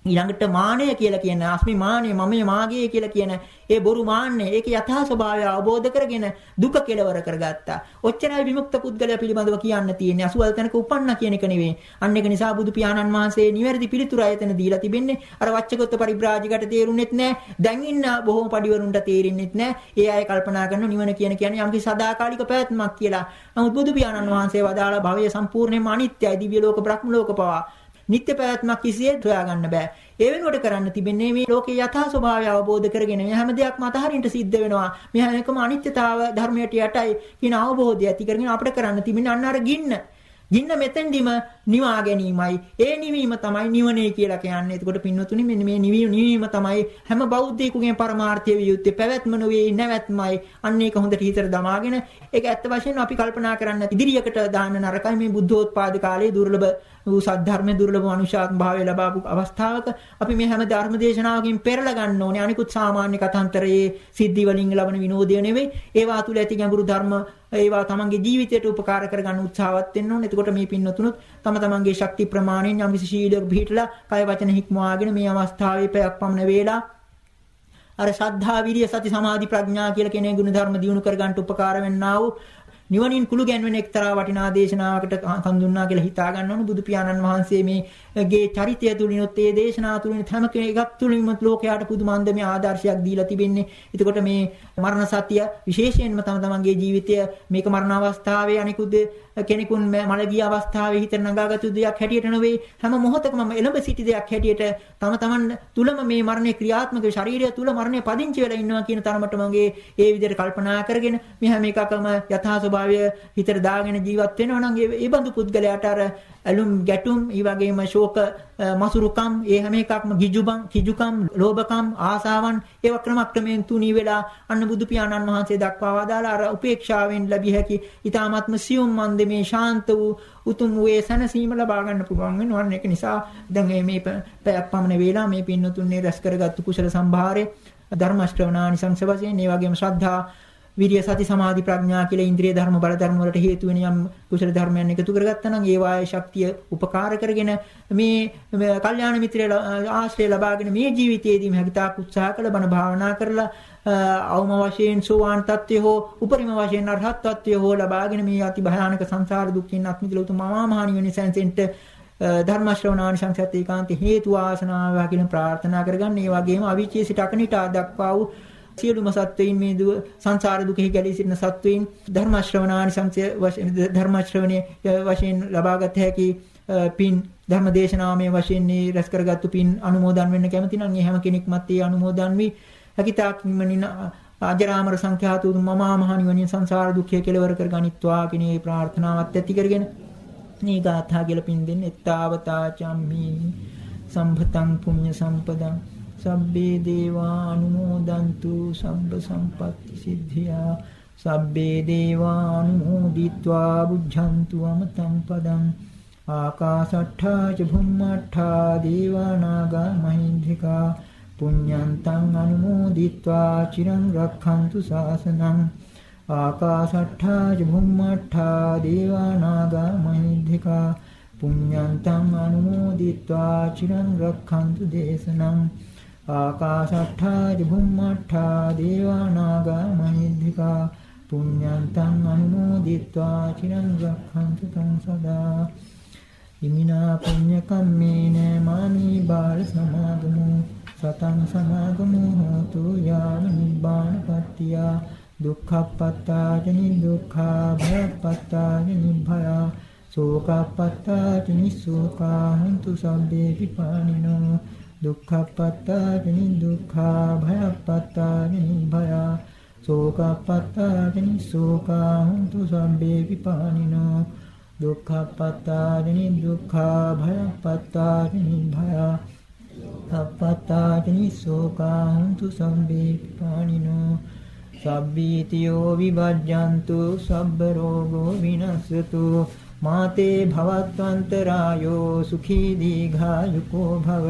ඊළඟට මානය කියලා කියන අස්මි මානය මම මාගේ කියලා කියන ඒ බොරු මාන්නේ ඒකේ යථා ස්වභාවය අවබෝධ කරගෙන දුක කෙලවර කරගත්තා. ඔච්චරයි විමුක්ත පුද්ගලයා පිළිබඳව කියන්න තියෙන්නේ. අසුවල් තැනක උපන්න කියන එක නෙවෙයි. අන්න ඒක නිසා බුදු පියාණන් වහන්සේ නිවැරදි පිළිතුරු ආයතන දීලා තිබෙන්නේ. අර වච්චගත පරිබ්‍රාජිකට තේරුන්නේත් නැහැ. දැන් ඉන්න බොහොම පඩිවරුන්ට තේරෙන්නේත් නැහැ. ඒ අය කල්පනා කරන නිවන කියන කියන්නේ යම්කි සදාකාලික පැවැත්මක් කියලා. නමුත් බුදු පියාණන් වහන්සේ වදාළ භවය සම්පූර්ණයෙන්ම අනිත්‍යයි. දිව්‍ය ලෝක බ්‍රහ්ම ලෝක පවා නිත්‍ය පැවැත්මක් කිසියෙත් හොයාගන්න බෑ. ඒ වෙනුවට කරන්න තිබෙන්නේ මේ ලෝකේ යථා ස්වභාවය අවබෝධ කරගෙන මේ හැම දෙයක්ම අතහරින්න සිද්ධ වෙනවා. මේ හැම එකම අනිත්‍යතාව ධර්මයට යටයි කියන අවබෝධය ඇති කරගෙන අපිට කරන්න තිබෙන්නේ අන්න අර ගින්න. ගින්න මෙතෙන්දිම නිවා ගැනීමයි. ඒ නිවීම තමයි නිවනේ කියලා කියන්නේ. එතකොට පින්නතුනි මෙන්න මේ නිවීම තමයි හැම බෞද්ධයෙකුගේ පරමාර්ථය විය යුත්තේ. පැවැත්ම නොවේ නැවැත්මයි. අන්න ඒක හොඳට හිතට දමාගෙන ඒක ඇත්ත වශයෙන්ම අපි කල්පනා කරන්න ඉදිරියකට දාන්න නරකයි මේ බුද්ධෝත්පාද කාලයේ දුර්ලභ වූ සද්ධර්මයේ දුර්ලභ මනුෂ්‍යාත්ම භාවය ලබාපු අවස්ථාවක අපි මේ හැම ධර්ම දේශනාවකින් පෙරලා ගන්න ඕනේ. අනිකුත් සාමාන්‍ය කතාන්තරයේ සිද්ධි වලින් ලබන විනෝදය නෙවෙයි. ඒවා තුල ඇති ගැඹුරු ධර්ම ඒවා තමන්ගේ ජීවිතයට උපකාර කරගන්න උත්සාහවත් වෙන්න ඕනේ. එතකොට මේ පින්නතුනුත් තම තමන්ගේ ශක්ති ප්‍රමාණයෙන් යම් කිසි ශීලයක් පිළිහිටලා කය වචන හික්මවාගෙන මේ අවස්ථාවේ පැයක් පමණ වේලා අර ශ්‍රද්ධා විරිය සති සමාධි ප්‍රඥා කියලා කෙනේ ගුණ ධර්ම දියුණු කරගන්න උපකාර වෙන්නා වූ නිවනින් කුළු ගැන්වෙන එක්තරා වටිනා දේශනාවකට කන් දුන්නා කියලා හිතා ගන්න ඕන බුදු පියාණන් වහන්සේ මේගේ චරිතය තුලිනුත් ඒ දේශනා තුලින් හැම එකක් තුලින්ම ලෝකයට පුදුමන්දමේ ආදර්ශයක් දීලා තිබෙන්නේ. එතකොට මේ මරණ සත්‍ය විශේෂයෙන්ම තම තමන්ගේ ජීවිතය මේක මරණ අවස්ථාවේ අනිකුත් කෙනෙකුන් මල ගිය අවස්ථාවේ හිත නගාගත්තු දෙයක් හැටියට නෙවෙයි හැම මොහොතකම එළඹ සිටි දෙයක් හැටියට තම තමන් තුලම මේ මරණේ ක්‍රියාත්මක ශරීරය තුල මරණය පදිංචි වෙලා ඉන්නවා කියන තරමට මගේ ඒ විදිහට කල්පනා කරගෙන මේ හැම එකකම යථා ස්වභාවය හිතට දාගෙන ජීවත් වෙනවා නම් ඒ බඳු පුද්ගලයාට අර ඇලුම් ගැටුම් ඒ වගේම ශෝක මසුරුකම් ඒ හැම එකක්ම ගිජුබම් කිජුකම් ලෝභකම් ආසාවන් ඒවා ක්‍රමක්‍රමයෙන් තුනී වෙලා අන්න බුදු පියාණන් වහන්සේ දක්වා වදාලා අර උපේක්ෂාවෙන් ලැබිය හැකි ඊ타ත්ම සියුම් මන්දමේ ශාන්ත වූ උතුම් වූ ඒ සැනසීම ලබා ගන්න පුළුවන් වෙනවා. ඒක නිසා දැන් මේ පැයක් පමණ වේලා මේ පින්නතුන්නේ රැස් කරගත්තු කුසල සම්භාරේ ධර්ම ශ්‍රවණානිසංස වශයෙන් ඒ වගේම ශ්‍රද්ධා විරිය සති සමාධි ප්‍රඥා කියලා ඉන්ද්‍රිය ධර්ම බල ධර්ම වලට හේතු වෙන යම් කුසල ධර්මයන් එකතු කරගත්තා නම් ඒ වායේ ශක්තිය උපකාර කරගෙන මේ කල්යාණ මිත්‍රය ආශ්‍රය ලබාගෙන මේ ජීවිතයේදීම හැකිතාක් උත්සාහ කළ බණ භාවනා කරලා අවම වශයෙන් සෝවාන් තත්ත්වය හෝ උපරිම වශයෙන් අරහත් තත්ත්වය හෝ ලබාගෙන මේ අති භයානක සංසාර දුක්ඛින් අත්මිදලා උතුම් මහාමහණි වෙන සැන්සෙන්ට ධර්ම ශ්‍රවණානි සංසත් ඒකාන්ත හේතු ආසනාව කියන ප්‍රාර්ථනා කරගන්න. ඒ වගේම අවීචයේ සිට අකනිටා දක්වා වූ සියලුම සත්වයින් මේ දුව සංසාර දුකෙහි ගැලී සිටින සත්වයින් ධර්ම ශ්‍රවණානිසංසය වශයෙන් ධර්ම ශ්‍රවණයේ වශයෙන් ලබාගත හැකි පින් ධර්ම දේශනාමය වශයෙන් රැස් කරගත්තු පින් අනුමෝදන් වෙන්න කැමති නම් ඒ හැම කෙනෙක්මත් ඒ අනුමෝදන් වී හැකිතාක් නිමනින අජරාමර සංඛ්‍යාත උතුම් මමා මහ නිවනින් සංසාර දුක්ඛය කෙලවර කර ගනිත්වා කියන මේ ප්‍රාර්ථනාවත් ඇති කරගෙන මේ ගාථා කියලා පින් දෙන්නේ. ත්තාවතා චම්මි සම්භතං පුඤ්ඤ සම්පදං. සබ්බේ දේවා අනුමෝදන්තු සම්බ සම්පත්ති සිද්ධියා. සබ්බේ දේවා අනුමෝදිත්වා බුද්ධන්තු අමතං පදං. ආකාසට්ඨා ච භුම්මට්ඨා දේවා නාග මහින්దికා පුඤ්ඤන්තං අනුමෝදිත්වා චිරං රක්ඛන්තු සාසනං. ආකාසට්ඨා ච භුම්මට්ඨා දේවා නාග මහින්దికා පුඤ්ඤන්තං අනුමෝදිත්වා චිරං රක්ඛන්තු දේශනං. ආකාශට්ඨා දිභුම්මට්ඨා දේවානාගා මහිද්దికා පුඤ්ඤන්තං අනුමෝදිත්වා චිරං රක්ඛන්තු තං සදා. ඉමිනා පුඤ්ඤ කම්මේන මාමී බාල සමාගමෝ සතං සමාගමෝ හෝතු යාව නිබ්බානපත්තිය දුක්ඛප්පත්තාජනි දුක්ඛා භයප්පත්තාජනි භයා සෝකප්පත්තාජනි සෝකා හුන්තු සම්බේ විපානිනෝ දුක්ඛප්පත්තාජනි දුක්ඛා භයප්පත්තාජනි භයා සෝකප්පත්තාජනි සෝකා හුන්තු සම්බේ විපානිනෝ දුක්ඛප්පත්තානි දුක්ඛා භයප්පත්තානි භය අපත්තානි සෝකාන්තු සම්බේපානිනෝ සබ්බීතියෝ විභජ්ජන්තු සබ්බ රෝගෝ විනස්සතු මාතේ භවත්වන්තරායෝ සුඛී දීඝායුකෝ භව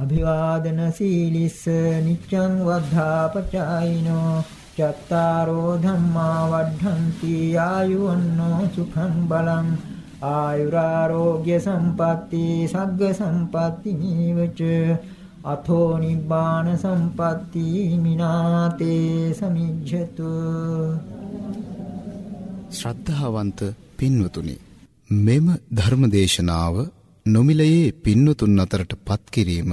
අභිවාදන සීලිස්ස නිච්ඡං වද්ධාපචායිනෝ චත්තාරෝ ධම්මා වඩ්ඩಂತಿ ආයුවන්නෝ සුඛං බලං ආයුරාරෝග්‍ය සම්පatti සග්ග සම්පatti නීවච අතෝ නිබ්බාන සම්පatti මිනාතේ සමිජ්ජතු ශ්‍රද්ධාවන්ත පින්වතුනි මෙම ධර්මදේශනාව නොමිලයේ පින්වතුන් අතරට පත් කිරීම